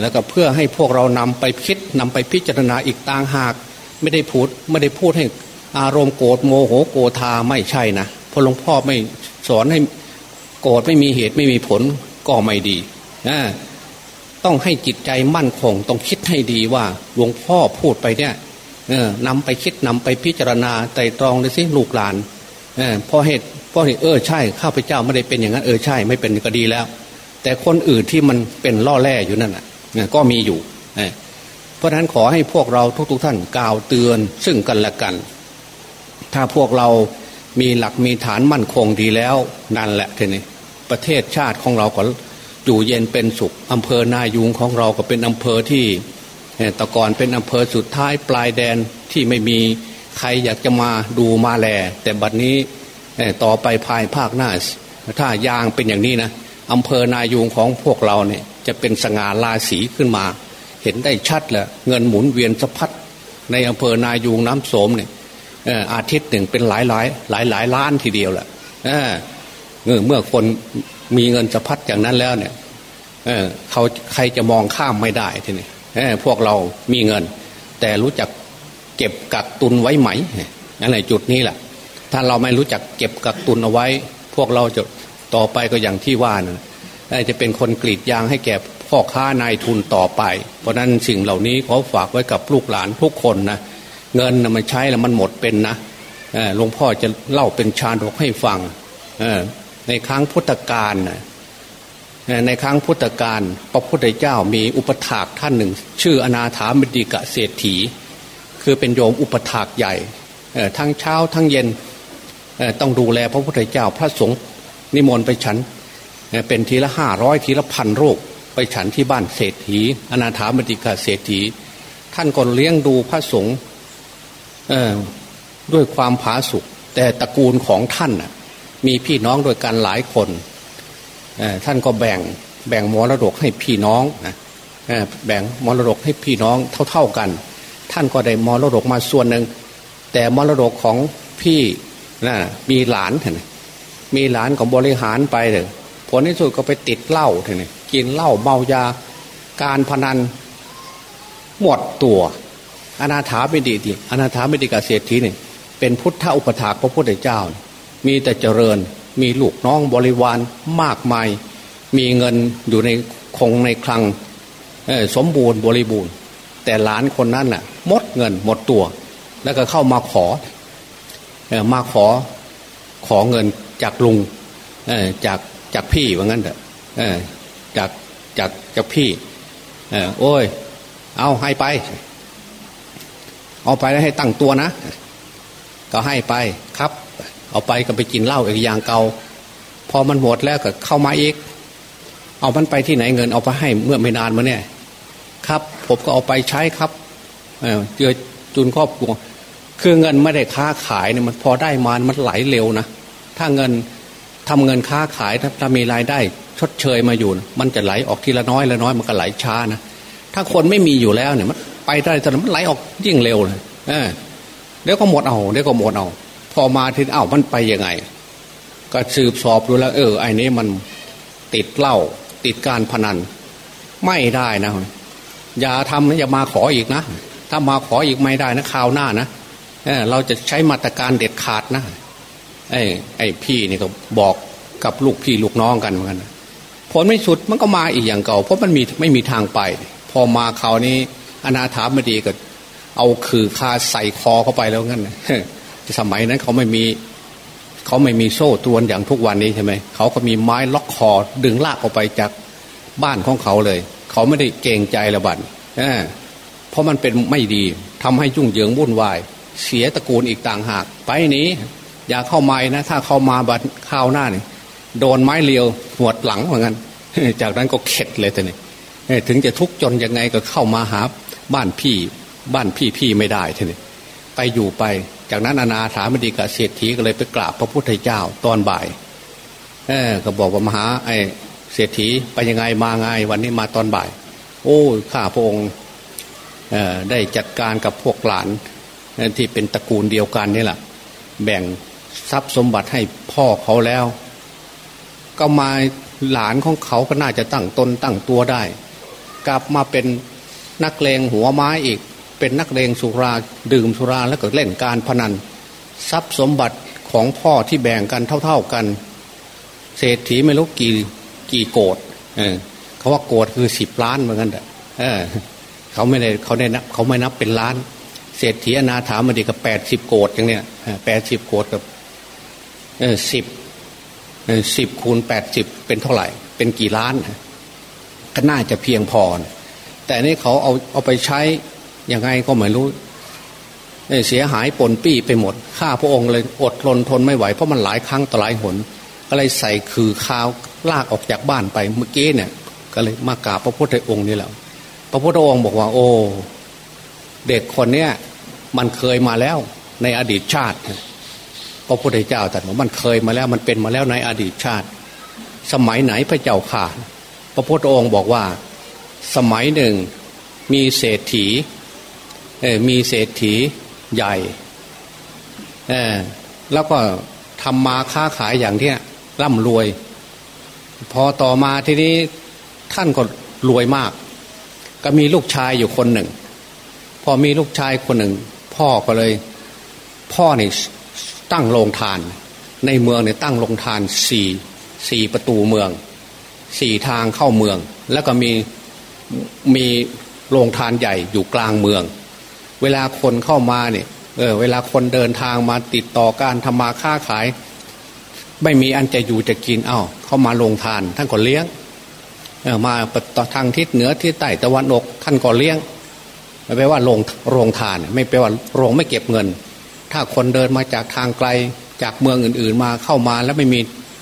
แล้วก็เพื่อให้พวกเรานำไปคิดนำไปพิจารณาอีกต่างหาก ไม่ได้พูดไม่ได้พูดให้อารมณ์โกรธโมโหโกธาไม่ใช่นะพอหลวงพ่อไม่สอนให้ โกรธไม่มีเหตุไม่มีผลก็ไม่ดีนะต้องให้จิตใจมั่นคง ต้องคิดให้ดีว่าหลวงพ่อพูดไปเนี่ยนำไปคิดนำไปพิจารณาไตรตรองเลยสิลูกหลานเอพอเหตุพอเหตุเออใช่ข้าพเจ้าไม่ได้เป็นอย่างนั้นเออใช่ไม่เป็นก็ดีแล้ว แต่คนอื่นที่มันเป็นล่อแร่อยู่นั่นอะก็มีอยู่เพราะฉะนั้นขอให้พวกเราทุกๆท่านกล่าวเตือนซึ่งกันและกัน ถ้าพวกเรา มีหลักมีฐานมั่นคงดีแล้วนั่นแหละทีนี้ประเทศชาติของเราก็อยู่เย็นเป็นสุขอำเภอนายูงของเราก็เป็นอำเภอที่ต่ก่อนเป็นอำเภอสุดท้ายปลายแดนที่ไม่มีใครอยากจะมาดูมาแล แต่บัดนี้ต่อไปภายภาคหน้าถ้ายางเป็นอย่างนี้นะอำเภอนายูงของพวกเราเนี่ยจะเป็นสง่าราศีขึ้นมา เห็นได้ชัดแหละเงินหมุนเวียนสะพัดในอำเภอนายูงน้ำโสมเนี่ย อาทิตย์หนึ่งเป็นหลายหลายหลายหลายล้านทีเดียวแหละเมื่อคนมีเงินสะพัดอย่างนั้นแล้วเนี่ยเขาใครจะมองข้ามไม่ได้ทีนี้พวกเรามีเงิน แต่รู้จักเก็บกักตุนไว้ไหมนั่นแหละจุดนี้แหละถ้าเราไม่รู้จักเก็บกักตุนเอาไว้ พวกเราจะต่อไปก็อย่างที่ว่านะจะเป็นคนกรีดยางให้แก่พ่อค้านายทุนต่อไป เพราะนั้นสิ่งเหล่านี้ขอฝากไว้กับลูกหลานทุกคนนะ เงินมันใช้แล้วมันหมดเป็นนะหลวงพ่อจะเล่าเป็นชาดกให้ฟังในครั้งพุทธกาลในครั้งพุทธกาลพระพุทธเจ้ามีอุปถากท่านหนึ่ง ชื่ออนาถามดิกะเศรษฐี คือเป็นโยมอุปถากใหญ่ทั้งเช้าทั้งเย็นต้องดูแลพระพุทธเจ้าพระสงฆ์นิมนต์ไปฉันเป็นทีละห้าร้อยทีละพันโรคไปฉันที่บ้านเศรษฐีอนาถามดิกะเศรษฐี ท่านก็เลี้ยงดูพระสงฆ์ ด้วยความผาสุกแต่ตระกูลของท่านมีพี่น้องโดยกันหลายคนท่านก็แบ่งแบ่งมรดกให้พี่น้องนะแบ่งมรดกให้พี่น้องเท่าๆกัน ท่านก็ได้มรดกมาส่วนหนึ่ง แต่มรดกของพี่นะมีหลานเห็นมีหลานของบริหารไปเลยผลที่สุดก็ไปติดเหล้าเห็นกินเหล้าเมายาการพนันหมดตัว อนาถาไม่ดีดีอนาถาไม่ดีกาเศรษฐีเนี่ยเป็นพุทธอุปถากพระพุทธเจ้า มีแต่เจริญ มีลูกน้องบริวารมากมาย มีเงินอยู่ในคงในคลังสมบูรณ์บริบูรณ์ แต่หลานคนนั้นน่ะหมดเงินหมดตัว แล้วก็เข้ามาขอมาขอขอเงินจากลุงจากจากพี่ว่างั้นเถอะจากจากจากพี่โอ้ย เอาให้ไป เอาไปแล้วให้ตั้งตัวนะ ก็ให้ไปครับ เอาไปก็ไปกินเหล้าอีกอย่างเก่าพอมันหมดแล้วก็เข้ามาอีก เอามันไปที่ไหนเงินเอาไปให้เมื่อไม่นานมาเนี่ย ครับ ผมก็เอาไปใช้ครับเจือจุนครอบครัวคือเงินไม่ได้ค้าขายเนี่ยมันพอได้มามันไหลเร็วนะถ้าเงินทำเงินค้าขายถ้ามีรายได้ ชดเชยมาอยู่ มันจะไหลออกทีละน้อยละน้อยมันก็ไหลช้านะถ้าคนไม่มีอยู่แล้วเนี่ยมัน ไปได้แต่มันไหลออกยิ่งเร็วเลยเออเดี๋ยวก็หมดเอาเดี๋ยวก็หมดเอา พอมาทีเอ้ามันไปยังไง ก็สืบสอบดูแล้ว เออไอ้นี้มันติดเหล้าติดการพนัน ไม่ได้นะอย่าทำนะอย่ามาขออีกนะถ้ามาขออีกไม่ได้นะคราวหน้านะเเราจะใช้มาตรการเด็ดขาดนะไอ้ไอ้พี่นี่ก็บอกกับลูกพี่ลูกน้องกันเหมือนกันผลไม่สุดมันก็มาอีกอย่างเก่า เพราะมันมีไม่มีทางไป พอมาคราวนี้ อนาถามมาดีก็ เอาคือคาใส่คอเข้าไปแล้วงั้นสมัยนั้นเขาไม่มีเขาไม่มีโซ่ตรวนอย่างทุกวันนี้ใช่ไหมเขาก็มีไม้ล็อกคอดึงลากออกไปจากบ้านของเขาเลย เขาไม่ได้เกรงใจระบัดเพราะมันเป็นไม่ดีทำให้ยุ่งเหยิงวุ่นวายเสียตระกูลอีกต่างหาก ไปนี้ อย่าเข้ามานะ ถ้าเข้ามาบัดข้าวหน้านี่โดนไม้เลียวหวดหลังเหมือนกันจากนั้นก็เข็ดเลยแต่นี่ถึงจะทุกข์จนยังไงก็เข้ามาหา บ้านพี่บ้านพี่พี่ไม่ได้ทีนี้ไปอยู่ไป จากนั้นอนาถามดีกับเศรษฐีก็เลยไปกราบพระพุทธเจ้าตอนบ่ายเออก็บอกว่ามหาไอเศรษฐีไปยังไงมาไงวันนี้มาตอนบ่าย โอ้ข้าพระองค์ได้จัดการกับพวกหลานที่เป็นตระกูลเดียวกันนี่แหละแบ่งทรัพย์สมบัติให้พ่อเขาแล้ว ก็มาหลานของเขาก็น่าจะตั้งตนตั้งตัวได้ กลับมาเป็น นักเลงหัวไม้อีก เป็นนักเลงสุราดื่มสุราแล้วก็เล่นการพนัน ทรัพย์สมบัติของพ่อที่แบ่งกันเท่า ๆกัน เศรษฐีไม่รู้กี่กี่โกดเเขาว่าโกดคือสิบล้านเหมือนกันเออเขาไม่ได้เขาได้นับเขาไม่นับเป็นล้าน เศรษฐีอนาถามาดีกับแปดสิบโกดอย่างเนี้ยแปดสิบโกดกับเออสิบสิบคูณแปดสิบเป็นเท่าไหร่ เป็นกี่ล้านก็น่าจะเพียงพอ แต่นี่เขาเอาเอาไปใช้ยังไงก็ไม่รู้เสียหายปนปี้ไปหมด ข้าพระองค์เลยอดทนทนไม่ไหว เพราะมันหลายครั้งต่อหลายหน ก็เลยใส่คือข้าวลากออกจากบ้านไปเมื่อกี้เนี่ย ก็เลยมากราบพระพุทธองค์นี่แหละพระพุทธองค์บอกว่า โอ้ เด็กคนเนี้ยมันเคยมาแล้วในอดีตชาติ พระพุทธเจ้าตรัสว่ามันเคยมาแล้วมันเป็นมาแล้วในอดีตชาติ สมัยไหนพระเจ้าข่าพระพุทธองค์บอกว่า สมัยหนึ่งมีเศรษฐีมีเศรษฐีใหญ่แล้วก็ทำมาค้าขายอย่างเนี้ร่ำรวย พอต่อมาทีนี้ท่านก็รวยมาก ก็มีลูกชายอยู่คนหนึ่ง พอมีลูกชายคนหนึ่ง พ่อก็เลย พ่อเนี่ยตั้งโรงทาน ในเมืองเนี่ยตั้งโรงทานสี่สี่ประตูเมืองสี่ทางเข้าเมือง แล้วก็มี มีโรงทานใหญ่อยู่กลางเมือง เวลาคนเข้ามาเนี่ยเออเวลาคนเดินทางมาติดต่อการทำมาค้าขาย ไม่มีอันจะอยู่จะกินเอา้าเข้ามาลงทานท่านก็เลี้ยงเออมาทางทิศเหนือทิศใต้ตะวันออกท่านก็เลี้ยงไม่แปลว่าลงโรงทาน ไม่แปลว่าโรงไม่เก็บเงิน ถ้าคนเดินมาจากทางไกลจากเมืองอื่นๆ มาเข้ามาแล้วไม่มี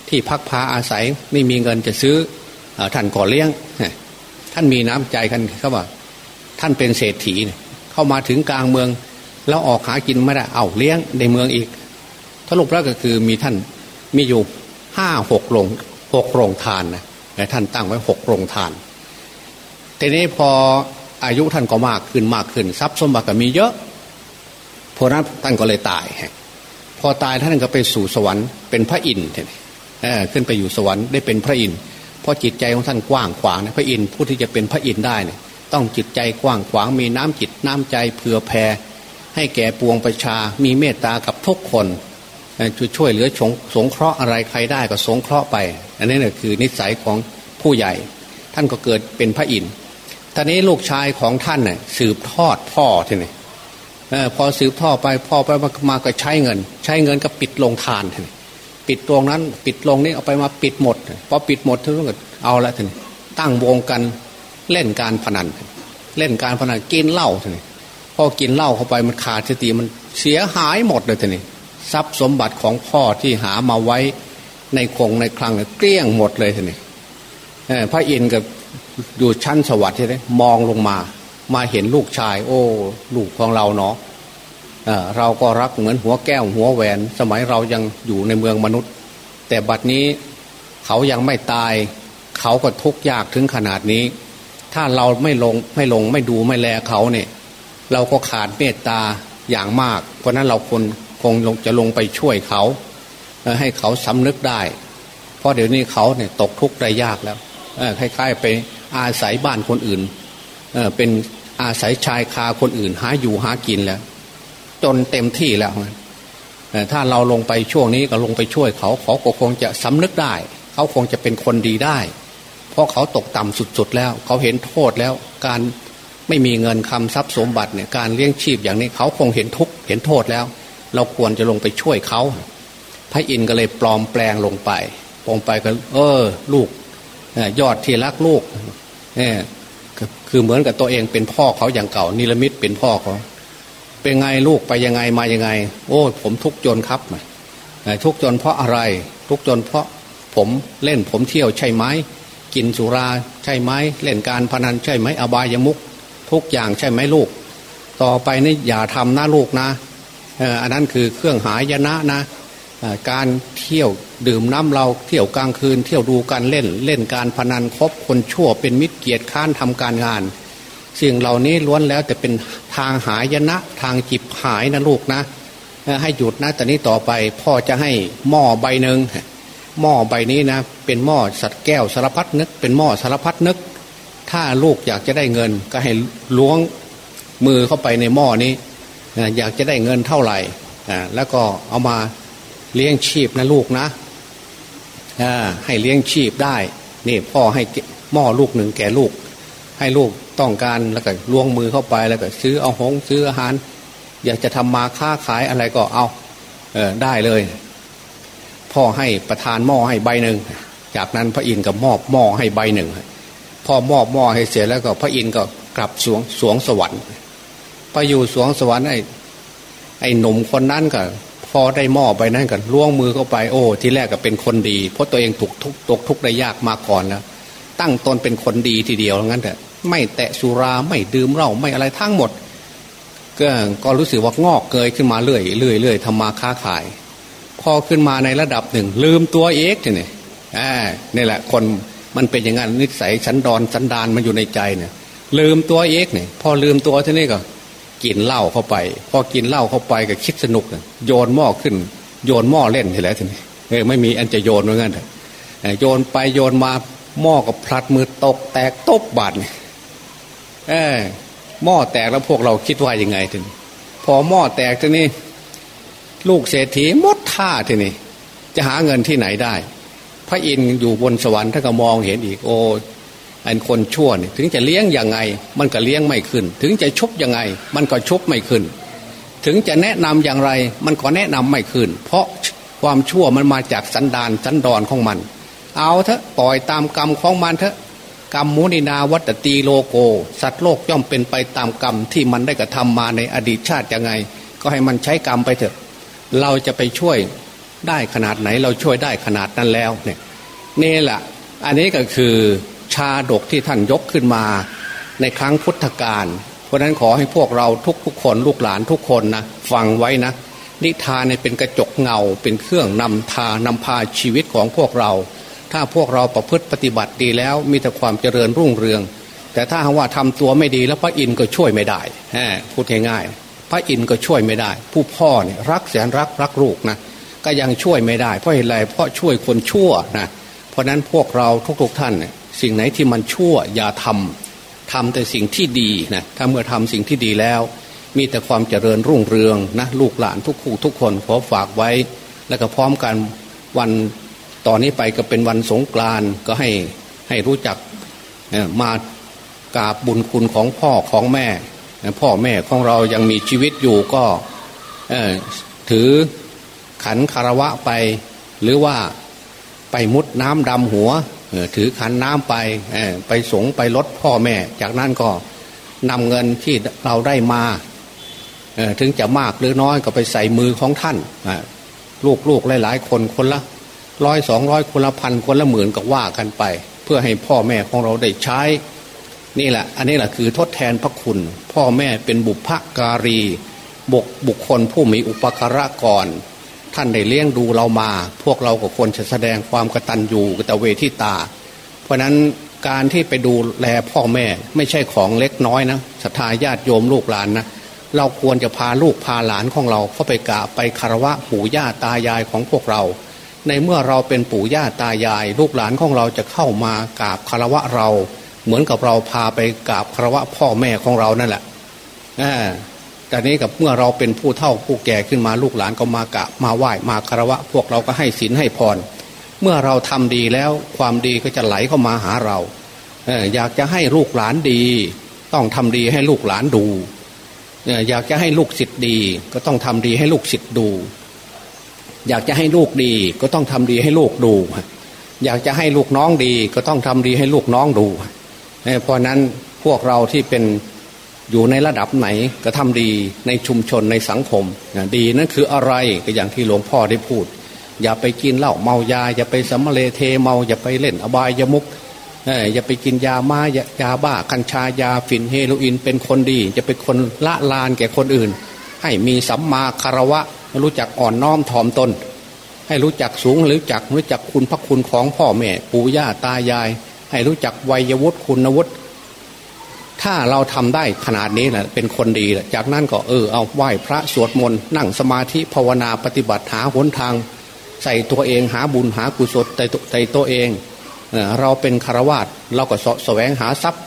ที่พักพาอาศัย ไม่มีเงินจะซื้อท่านก่อเลี้ยง ท่านมีน้ำใจกันเขาว่า ท่านเป็นเศรษฐีเข้ามาถึงกลางเมือง แล้วออกหากินไม่ได้เอาเลี้ยงในเมืองอีกทรุปแล้วก็คือมีท่านมีอยู่ห้าหกโรงหกโรงทานนะท่านตั้งไว้หกโรงทานทีนี้พออายุท่านก็มากขึ้นมากขึ้น ทรัพย์สมบัติก็มีเยอะพราะนั้นท่านก็เลยตาย พอตายท่านก็ไปสู่สวรรค์เป็นพระอินทร์ขึ้นไปอยู่สวรรค์ได้เป็นพระอินทร์ เพราะจิตใจของท่านกว้างขวางนะพระอินทร์ผู้ที่จะเป็นพระอินทร์ได้เนี่ยต้องจิตใจกว้างขวางมีน้ำจิตน้ำใจเผื่อแผ่ให้แก่ปวงประชา มีเมตตากับทุกคนช่วยเหลือสงเคราะห์อะไรใครได้ก็สงเคราะห์ไป อันนี้เนี่ยคือนิสัยของผู้ใหญ่ ท่านก็เกิดเป็นพระอินทร์ท่านี้ลูกชายของท่านเนี่ยสืบทอดพ่อทีนี้พอสืบทอดไปพ่อไปมาก็ใช้เงิน ใช้เงินก็ปิดลงทานทีนี้ปิดตรงนั้น ปิดลงนี้เอาไปมาปิดหมดพอปิดหมดทุกคน เอาละทีนี้ตั้งวงกันเล่นการพนัน เล่นการพนันกินเหล้าทีนี้พอกินเหล้าเข้าไปมันขาดสติมันเสียหายหมดเลยทีนี้ทรัพย์สมบัติของพ่อที่หามาไว้ในคงในคลังเกลี้ยงหมดเลยทีนี้พระอินทร์กับอยู่ชั้นสวัสดิ์ใช่ไหมมองลงมา มาเห็นลูกชาย โอ้ ลูกของเราเนาะเราก็รักเหมือนหัวแก้วหัวแหวน สมัยเรายังอยู่ในเมืองมนุษย์ แต่บัดนี้เขายังไม่ตาย เขาก็ทุกข์ยากถึงขนาดนี้ ถ้าเราไม่ลงไม่ลงไม่ดูไม่แลเขาเนี่ย เราก็ขาดเมตตาอย่างมาก เพราะนั้นเราคนคงลงจะลงไปช่วยเขาให้เขาสำนึกได้ เพราะเดี๋ยวนี้เขาเนี่ยตกทุกข์ได้ยากแล้วคล้ายๆไปอาศัยบ้านคนอื่นเเป็นอาศัยชายคาคนอื่น หาอยู่หากินแล้ว จนเต็มที่แล้วถ้าเราลงไปช่วงนี้ก็ลงไปช่วยเขาเขาก็คงจะสำนึกได้ เขาคงจะเป็นคนดีได้ เพราะเขาตกต่ำสุดๆแล้ว เขาเห็นโทษแล้ว การไม่มีเงินคำทรัพย์สมบัติเนี่ยการเลี้ยงชีพอย่างนี้เขาคงเห็นทุกเห็นโทษแล้ว เราควรจะลงไปช่วยเขาพระอินทร์ก็เลยปลอมแปลงลงไปลงไปก็เออ ลูกยอดที่รักลูกเนี่ยคือเหมือนกับตัวเองเป็นพ่อเขาอย่างเก่า นิรมิตเป็นพ่อเขาเป็นไงลูกไปยังไงมายังไง โอ้ผมทุกจนครับทุกจนเพราะอะไร ทุกจนเพราะผมเล่นผมเที่ยวใช่ไหม กินสุราใช่ไหมเล่นการพนันใช่ไหมอบายมุกทุกอย่างใช่ไหมลูก ต่อไปนี่อย่าทำนะลูกนะอันนั้นคือเครื่องหายนะนะการเที่ยวดื่มน้ำเราเที่ยวกลางคืน เที่ยวดูการเล่นเล่นการพนันคบคนชั่วเป็นมิตรเกียรติค้านทำการงาน สิ่งเหล่านี้ล้วนแล้วแต่เป็นทางหายนะทางจิบหายนะลูกนะ ให้หยุดนะแต่นี้ต่อไปพ่อจะให้หม้อใบหนึ่ง หม้อใบนี้นะ เป็นหม้อสัตว์แก้วสารพัดนึก เป็นหม้อสารพัดนึก ถ้าลูกอยากจะได้เงิน ก็ให้ล้วงมือเข้าไปในหม้อนี้ อยากจะได้เงินเท่าไหร่แล้วก็เอามาเลี้ยงชีพนะลูกนะให้เลี้ยงชีพได้นี่พ่อให้หม้อลูกหนึ่งแก่ลูก ให้ลูกต้องการแล้วก็ล่วงมือเข้าไปแล้วก็ซื้อเอาหงซื้ออาหาร อยากจะทำมาค้าขายอะไรก็เอาเออได้เลย พ่อให้ประทานหม้อให้ใบหนึ่งจากนั้นพระอินทร์ก็มอบหม้อให้ใบหนึ่งพ่อมอบหม้อให้เสร็จแล้วก็พระอินทร์ก็กลับสวงสวงสวรรค์ไปอยู่สวงสวรรค์ไอ้ไอ้หนุ่มคนนั้นก็พอได้หม้อไปนั่นกันล่วงมือเข้าไปโอ้ที่แรกก็เป็นคนดี เพราะตัวเองถูกทุกตกทุกได้ยากมาก่อนแล้วตั้งตนเป็นคนดีทีเดียวงั้นแต่ไม่แตะสุราไม่ดื่มเหล้าไม่อะไรทั้งหมด ก็ก็รู้สึกว่างอกเกยขึ้นมาเรื่อยเรื่อยเรื่อยทำมาค้าขาย พอขึ้นมาในระดับหนึ่ง ลืมตัวเอกเนี่ยนี่แหละคนมันเป็นอย่างนั้นนิสัยสันดอนสันดานมันอยู่ในใจเนี่ย ลืมตัวเอกเนี่ย พอลืมตัวทีนี้ก็กินเหล้าเข้าไป พอกินเหล้าเข้าไปก็คิดสนุกโยนหม้อขึ้น โยนหม้อเล่นทีแล้วทีนี้เออไม่มีอันจะโยนเหมือนกันโยนไปโยนมาหม้อกับพลัดมือตกแตกตบบาดเออหม้อแตกแล้วพวกเราคิดว่ายังไงทีนี้พอหม้อแตกทีนี้ลูกเศรษฐีมด ท่าทีนี้จะหาเงินที่ไหนได้ พระอินทร์อยู่บนสวรรค์ท่านก็มองเห็นอีกโอ้อันคนชั่วนี่ถึงจะเลี้ยงยังไง มันก็เลี้ยงไม่ขึ้น ถึงจะชุบยังไง มันก็ชุบไม่ขึ้น ถึงจะแนะนำอย่างไร มันก็แนะนำไม่ขึ้น เพราะความชั่วมันมาจากสันดานสันดอนของมัน เอาเถอะปล่อยตามกรรมของมันเถอะกรรมมุนินาวัตตีโลโก สัตว์โลกย่อมเป็นไปตามกรรมที่มันได้กระทำมาในอดีตชาติยังไง ก็ให้มันใช้กรรมไปเถอะ เราจะไปช่วยได้ขนาดไหน เราช่วยได้ขนาดนั้นแล้วเนี่ยนี่แหละอันนี้ก็คือชาดกที่ท่านยกขึ้นมาในครั้งพุทธกาลเพราะนั้นขอให้พวกเราทุกทุกคนลูกหลานทุกคนนะฟังไว้นะ นิทานเป็นกระจกเงา เป็นเครื่องนำทานำพาชีวิตของพวกเรา ถ้าพวกเราประพฤติปฏิบัติดีแล้วมีแต่ความเจริญรุ่งเรือง แต่ถ้าว่าทำตัวไม่ดีแล้วพระอินทร์ก็ช่วยไม่ได้พูดง่ายๆ พระอินทร์ก็ช่วยไม่ได้ ผู้พ่อเนี่ยรักแสนรักรักลูกนะก็ยังช่วยไม่ได้ เพราะเหตุไรเพราะช่วยคนชั่วนะเพราะนั้นพวกเราทุกๆท่านเนี่ยสิ่งไหนที่มันชั่วอย่าทำทำแต่สิ่งที่ดีนะถ้าเมื่อทำสิ่งที่ดีแล้ว มีแต่ความเจริญรุ่งเรืองนะลูกหลานทุกคู่ทุกคนขอฝากไว้ แล้วก็พร้อมกันวันตอนนี้ไปก็เป็นวันสงกรานก็ให้ให้รู้จักมากราบบุญคุณของพ่อของแม่ พ่อแม่ของเรายังมีชีวิตอยู่ก็ถือขันคารวะไป หรือว่าไปมุดน้ำดำหัวถือขันน้ำไปไปสงไปลดพ่อแม่ จากนั้นก็นำเงินที่เราได้มาถึงจะมากหรือน้อยก็ไปใส่มือของท่านลูกๆหลายๆ คนคนละร้อยสองร้อยคนละพันคนละหมื่นก็ว่ากันไป เพื่อให้พ่อแม่ของเราได้ใช้ นี่แหละ อันนี้แหละคือทดแทนพระคุณ พ่อแม่เป็นบุพการีบกบุคคลผู้มีอุปการะก่อน ท่านได้เลี้ยงดูเรามา พวกเราก็ควรจะแสดงความกตัญญูกตเวทิตา เพราะนั้นการที่ไปดูแลพ่อแม่ไม่ใช่ของเล็กน้อยนะศรัทธาญาติโยมลูกหลานนะเราควรจะพาลูกพาหลานของเราเข้าไปกราบไปคารวะปู่ย่าตายายของพวกเรา ในเมื่อเราเป็นปู่ย่าตายาย ลูกหลานของเราจะเข้ามากราบคารวะเรา เหมือนกับเราพาไปกราบคารวะพ่อแม่ของเรานั่นแหละแต่นี้กับเมื่อเราเป็นผู้เฒ่าผู้แก่ขึ้นมาลูกหลานก็มากราบมาไหว้มาคารวะ พวกเราก็ให้ศีลให้พร เมื่อเราทำดีแล้วความดีก็จะไหลเข้ามาหาเราอยากจะให้ลูกหลานดี ต้องทำดีให้ลูกหลานดูอยากจะให้ลูกศิษย์ดี ก็ต้องทำดีให้ลูกศิษย์ดู อยากจะให้ลูกดีก็ต้องทำดีให้ลูกดู อยากจะให้ลูกน้องดี ก็ต้องทำดีให้ลูกน้องดูเพราะนั้นพวกเราที่เป็นอยู่ในระดับไหนก็ทำดีในชุมชนในสังคมดีนั่นคืออะไรก็อย่างที่หลวงพ่อได้พูด อย่าไปกินเหล้าเมายา อย่าไปสัมเลเทเมา อย่าไปเล่นอบายยมุกอย่าไปกินยามายายาบ้ากัญชายาฝิ่นเฮโรอีนเป็นคนดีจะเป็นคนละลานแก่คนอื่น ให้มีสัมมาคารวะรู้จักอ่อนน้อมถ่อมตน ให้รู้จักสูงรู้จักรู้จักคุณพระคุณของพ่อแม่ปู่ย่าตายาย ให้รู้จักวัยวุฒิคุณวุฒิถ้าเราทำได้ขนาดนี้แหละเป็นคนดีแหละจากนั้นก็เออเอาไหว้พระสวดมนต์นั่งสมาธิภาวนาปฏิบัติหาหนทาง ใส่ตัวเองหาบุญหากุศลในตัวเองเราเป็นคารวาสเราก็สแสวงหาทรัพย์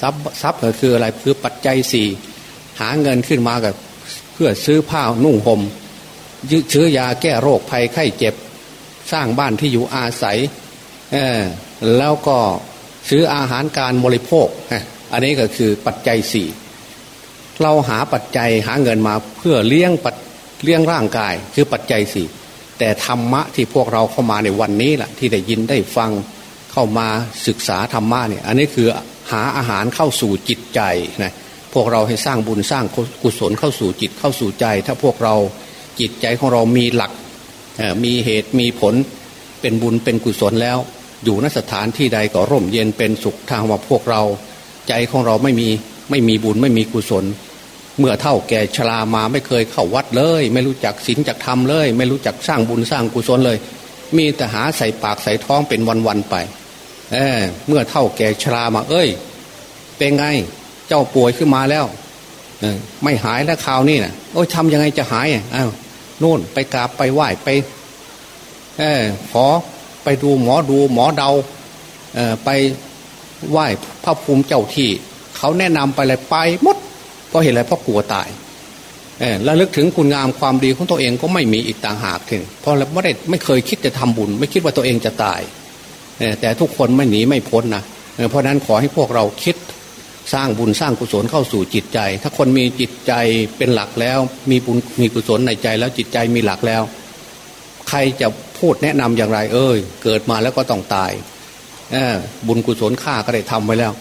ทรัพย์ทรัพย์คืออะไรคือปัจจัยสี่หาเงินขึ้นมากับเพื่อซื้อผ้านุ่งหม่มยืดเชื้อยาแก้โรคภัยไข้เจ็บ สร้างบ้านที่อยู่อาศัย แล้วก็ซื้ออาหารการบริโภค อันนี้ก็คือปัจจัยสี่เราหาปัจจัยหาเงินมาเพื่อเลี้ยงปัดเลี้ยงร่างกาย คือปัจจัยสี่แต่ธรรมะที่พวกเราเข้ามาในวันนี้แหละที่ได้ยินได้ฟังเข้ามาศึกษาธรรมะเนี่ยอันนี้คือหาอาหารเข้าสู่จิตใจนะพวกเราให้สร้างบุญสร้างกุศลเข้าสู่จิตเข้าสู่ใจ ถ้าพวกเราจิตใจของเรามีหลักมีเหตุมีผลเป็นบุญเป็นกุศลแล้ว อยู่นสถานที่ใดก็ร่มเย็นเป็นสุขทางว่าพวกเรา ใจของเราไม่มีไม่มีบุญไม่มีกุศล เมื่อเท่าแก่ชรามาไม่เคยเข้าวัดเลย ไม่รู้จักศีลจักธรรมเลย ไม่รู้จักสร้างบุญสร้างกุศลเลย มีแต่หาใส่ปากใส่ท้องเป็นวันๆไปเออเมื่อเท่าแก่ชรามา เอ้ย เป็นไง เจ้าป่วยขึ้นมาแล้วเออไม่หายแล้วคราวนี้นะ่ะโอ้ยทำยังไงจะหายอ้าวนู่นไปกราบไปไหว้ไป เออขอ ไปดูหมอดูหมอเดาเออไปไหว้พระภูมิเจ้าที่ เขาแนะนำไปเลยไปหมดเพราะเห็นอะไรเพราะกลัวตายเออแล้วลึกถึงคุณงามความดีของตัวเองก็ไม่มีอีกต่างหากถึงเพราะเราไม่ได้ไม่เคยคิดจะทำบุญ ไม่คิดว่าตัวเองจะตายแต่ทุกคนไม่หนีไม่พ้นนะเพราะนั้นขอให้พวกเราคิดสร้างบุญสร้างกุศลเข้าสู่จิตใจ ถ้าคนมีจิตใจเป็นหลักแล้ว มีบุญมีกุศลในใจแล้วจิตใจมีหลักแล้ว ใครจะ พูดแนะนำอย่างไร เอ้ยเกิดมาแล้วก็ต้องตายบุญกุศลข้าก็ได้ทำไว้แล้ว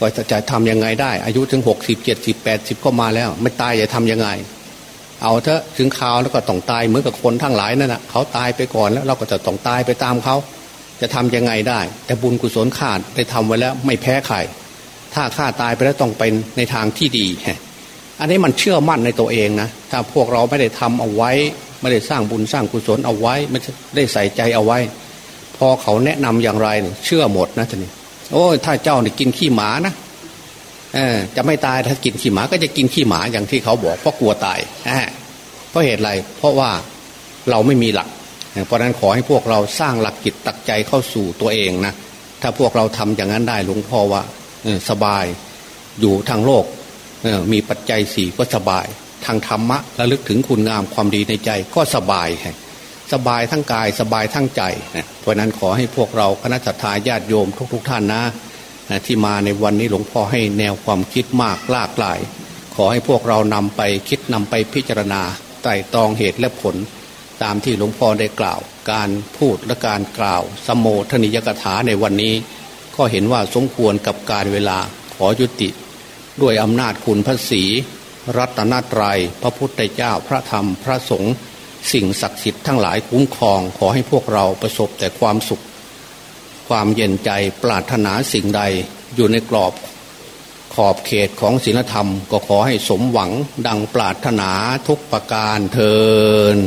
ก็จะทำยังไงได้ อายุถึงหกสิบเจ็ดสิบแปดสิบก็มาแล้ว ไม่ตายจะทำยังไง เอาเถอะถึงข่าวแล้วก็ต้องตายเหมือนกับคนทั้งหลายนั่นแหะเขาตายไปก่อนแล้วเราก็จะต้องตายไปตามเขาจะทํำยังไงได้ แต่บุญกุศลข้าได้ทำไว้แล้วไม่แพ้ใครถ้าข้าตายไปแล้วต้องเป็นในทางที่ดีอันนี้มันเชื่อมั่นในตัวเองนะถ้าพวกเราไม่ได้ทำเอาไว้ ไม่ได้สร้างบุญสร้างกุศลเอาไว้ไม่ได้ใส่ใจเอาไว้ พอเขาแนะนำอย่างไรเชื่อหมดนะท่านนี่โอ้ถ้าเจ้าเนี่ยกินขี้หมานะเออจะไม่ตายถ้ากินขี้หมาก็จะกินขี้หมาอย่างที่เขาบอกเพราะกลัวตายเพราะเหตุอะไร เพราะว่าเราไม่มีหลัก เพราะนั้นขอให้พวกเราสร้างหลักจิตตักใจเข้าสู่ตัวเองนะถ้าพวกเราทำอย่างนั้นได้หลวงพ่อว่าสบายอยู่ทางโลกมีปัจจัยสี่ก็สบาย ทางธรรมะระลึกถึงคุณงามความดีในใจก็สบาย สบายทั้งกายสบายทั้งใจเพราะนั้นขอให้พวกเราคณะสัตยาญาติโยมทุกๆทท่านนะที่มาในวันนี้หลวงพ่อให้แนวความคิดมากลากหลาย ขอให้พวกเรานำไปคิดนำไปพิจารณาไต่ตองเหตุและผล ตามที่หลวงพ่อได้กล่าว การพูดและการกล่าว สมโภชนิยกถาในวันนี้ ก็เห็นว่าสมควรกับการเวลาขอยุติ ด้วยอำนาจคุณพระศี รัตนตรยัย พระพุทธเจ้าพระธรรมพระสงฆ์สิ่งศักดิ์สิทธิ์ทั้งหลายคุ้มครอง ขอให้พวกเราประสบแต่ความสุข ความเย็นใจปรารถนาสิ่งใดอยู่ในกรอบขอบเขตของศีลธรรม ก็ขอให้สมหวังดังปรารถนาทุกประการเทิน